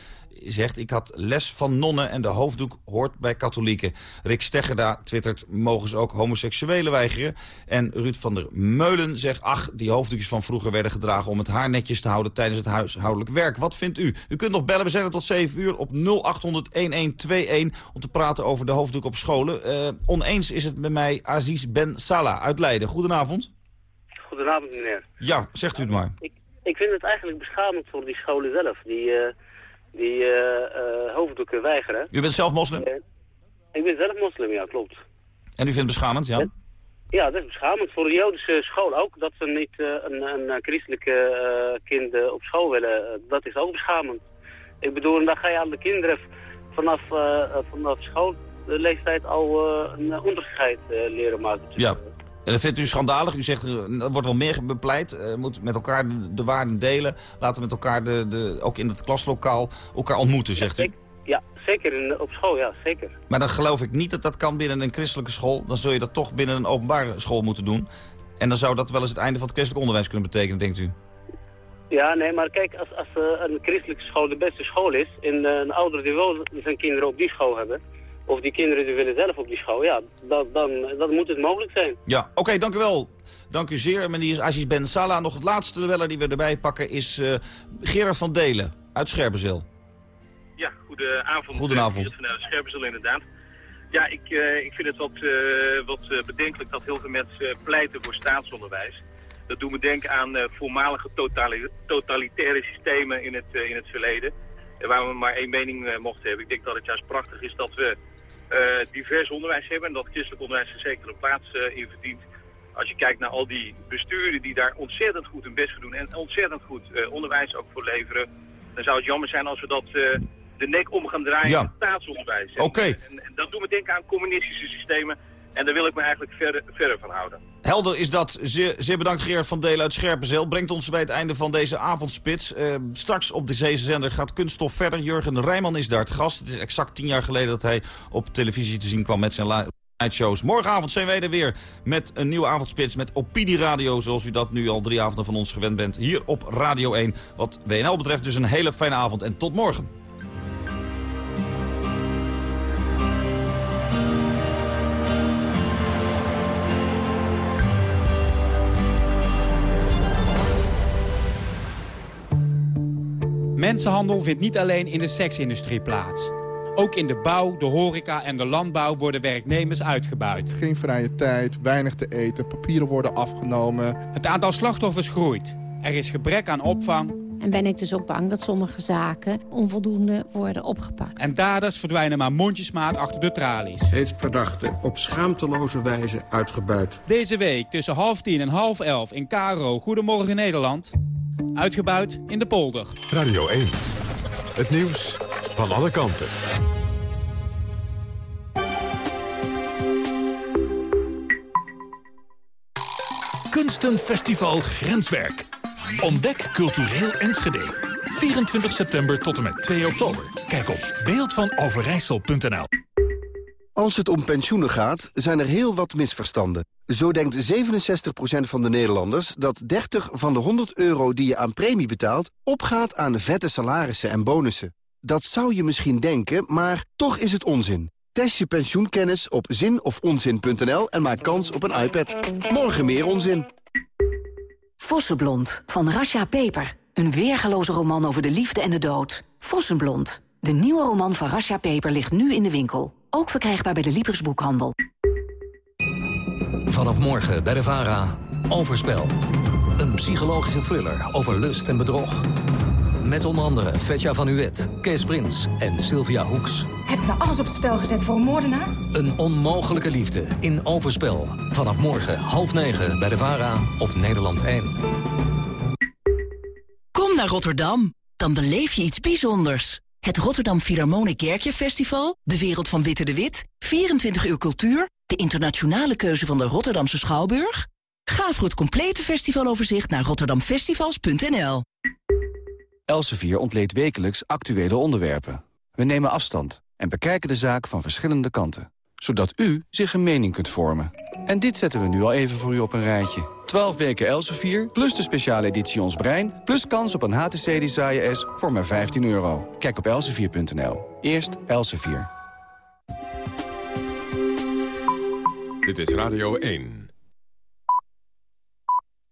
zegt... ik had les van nonnen en de hoofddoek hoort bij katholieken. Rick Steggerda twittert... mogen ze ook homoseksuelen weigeren. En Ruud van der Meulen zegt... ach, die hoofddoekjes van vroeger werden gedragen... om het haar netjes te houden tijdens het huishoudelijk werk. Wat vindt u? U kunt nog bellen, we zijn er tot 7 uur op 0800-1121... om te praten over de hoofddoek op scholen. Uh, oneens is het met mij Aziz Ben Salah uit Leiden. Goedenavond. Goedenavond, meneer. Ja, zegt u het maar. Ik, ik vind het eigenlijk beschamend voor die scholen zelf. Die... Uh die uh, hoofddoeken weigeren. U bent zelf moslim? ik ben zelf moslim, ja, klopt. En u vindt het beschamend, ja? Ja, dat is beschamend. Voor de Joodse school ook. Dat ze niet uh, een, een christelijke kind op school willen, dat is ook beschamend. Ik bedoel, dan ga je aan de kinderen vanaf, vanaf schoolleeftijd al een onderscheid leren maken. Ja. En dat vindt u schandalig. U zegt, er wordt wel meer bepleit. Uh, moet met elkaar de, de, waarden delen. Laten we met elkaar, de, de, ook in het klaslokaal, elkaar ontmoeten, zegt u. Ja, zeker in, op school, ja, zeker. Maar dan geloof ik niet dat dat kan binnen een christelijke school. Dan zul je dat toch binnen een openbare school moeten doen. En dan zou dat wel eens het einde van het christelijk onderwijs kunnen betekenen, denkt u? Ja, nee, maar kijk, als, als uh, een christelijke school de beste school is... en uh, een ouder die wel zijn kinderen op die school hebben of die kinderen die willen zelf op die school, ja, dat, dan, dan moet het mogelijk zijn. Ja, oké, dank u wel. Dank u zeer. Meneer is Aziz Ben Salah. Nog het laatste beller die we erbij pakken is uh, Gerard van Delen uit Scherpenzeel. Ja, goedenavond. Goedenavond. Uh, vanuit Scherpenzeel inderdaad. Ja, ik, uh, ik vind het wat, uh, wat bedenkelijk dat heel veel mensen pleiten voor staatsonderwijs. Dat doet me denken aan voormalige totali totalitaire systemen in het, in het verleden. Waar we maar één mening mochten hebben. Ik denk dat het juist prachtig is dat we divers onderwijs hebben. En dat christelijk onderwijs er zeker een plaats uh, in verdient. Als je kijkt naar al die besturen die daar ontzettend goed hun best voor doen. En ontzettend goed uh, onderwijs ook voor leveren. Dan zou het jammer zijn als we dat de nek om gaan draaien ja. in het staatsonderwijs. Oké. Okay. En, en, dat doet me denken aan communistische systemen. En daar wil ik me eigenlijk verder, verder van houden. Helder is dat. Zeer, zeer bedankt Gerard van Delen uit Scherpenzeel. Brengt ons bij het einde van deze avondspits. Uh, straks op de zender gaat Kunststof verder. Jurgen Rijman is daar te gast. Het is exact tien jaar geleden dat hij op televisie te zien kwam met zijn shows. Morgenavond zijn wij er weer met een nieuwe avondspits met Opini Radio. Zoals u dat nu al drie avonden van ons gewend bent. Hier op Radio 1. Wat WNL betreft dus een hele fijne avond en tot morgen. Mensenhandel vindt niet alleen in de seksindustrie plaats. Ook in de bouw, de horeca en de landbouw worden werknemers uitgebuit. Geen vrije tijd, weinig te eten, papieren worden afgenomen. Het aantal slachtoffers groeit. Er is gebrek aan opvang. En ben ik dus ook bang dat sommige zaken onvoldoende worden opgepakt. En daders verdwijnen maar mondjesmaat achter de tralies. Heeft verdachte op schaamteloze wijze uitgebuit. Deze week tussen half tien en half elf in Karo Goedemorgen Nederland... Uitgebuit in de polder. Radio 1. Het nieuws van alle kanten. Kunstenfestival Grenswerk. Ontdek cultureel Enschede. 24 september tot en met 2 oktober. Kijk op beeldvanoverijssel.nl Als het om pensioenen gaat, zijn er heel wat misverstanden. Zo denkt 67% van de Nederlanders dat 30 van de 100 euro die je aan premie betaalt... opgaat aan vette salarissen en bonussen. Dat zou je misschien denken, maar toch is het onzin. Test je pensioenkennis op zinofonzin.nl en maak kans op een iPad. Morgen meer onzin. Vossenblond van Rasha Peper. Een weergeloze roman over de liefde en de dood. Vossenblond. De nieuwe roman van Rasha Peper ligt nu in de winkel. Ook verkrijgbaar bij de Libris Boekhandel. Vanaf morgen bij de VARA. Overspel. Een psychologische thriller over lust en bedrog. Met onder andere Fetja van Uwet, Kees Prins en Sylvia Hoeks. Heb je nou alles op het spel gezet voor een moordenaar? Een onmogelijke liefde in Overspel. Vanaf morgen half negen bij de VARA op Nederland 1. Kom naar Rotterdam. Dan beleef je iets bijzonders. Het Rotterdam Philharmonic Kerkje Festival, de wereld van Witte de Wit, 24 uur cultuur, de internationale keuze van de Rotterdamse Schouwburg. Ga voor het complete festivaloverzicht naar rotterdamfestivals.nl. Elsevier ontleedt wekelijks actuele onderwerpen. We nemen afstand en bekijken de zaak van verschillende kanten. Zodat u zich een mening kunt vormen. En dit zetten we nu al even voor u op een rijtje. 12 weken Elsevier, plus de speciale editie Ons Brein... plus kans op een HTC Desire S voor maar 15 euro. Kijk op elsevier.nl. Eerst Elsevier. Dit is Radio 1.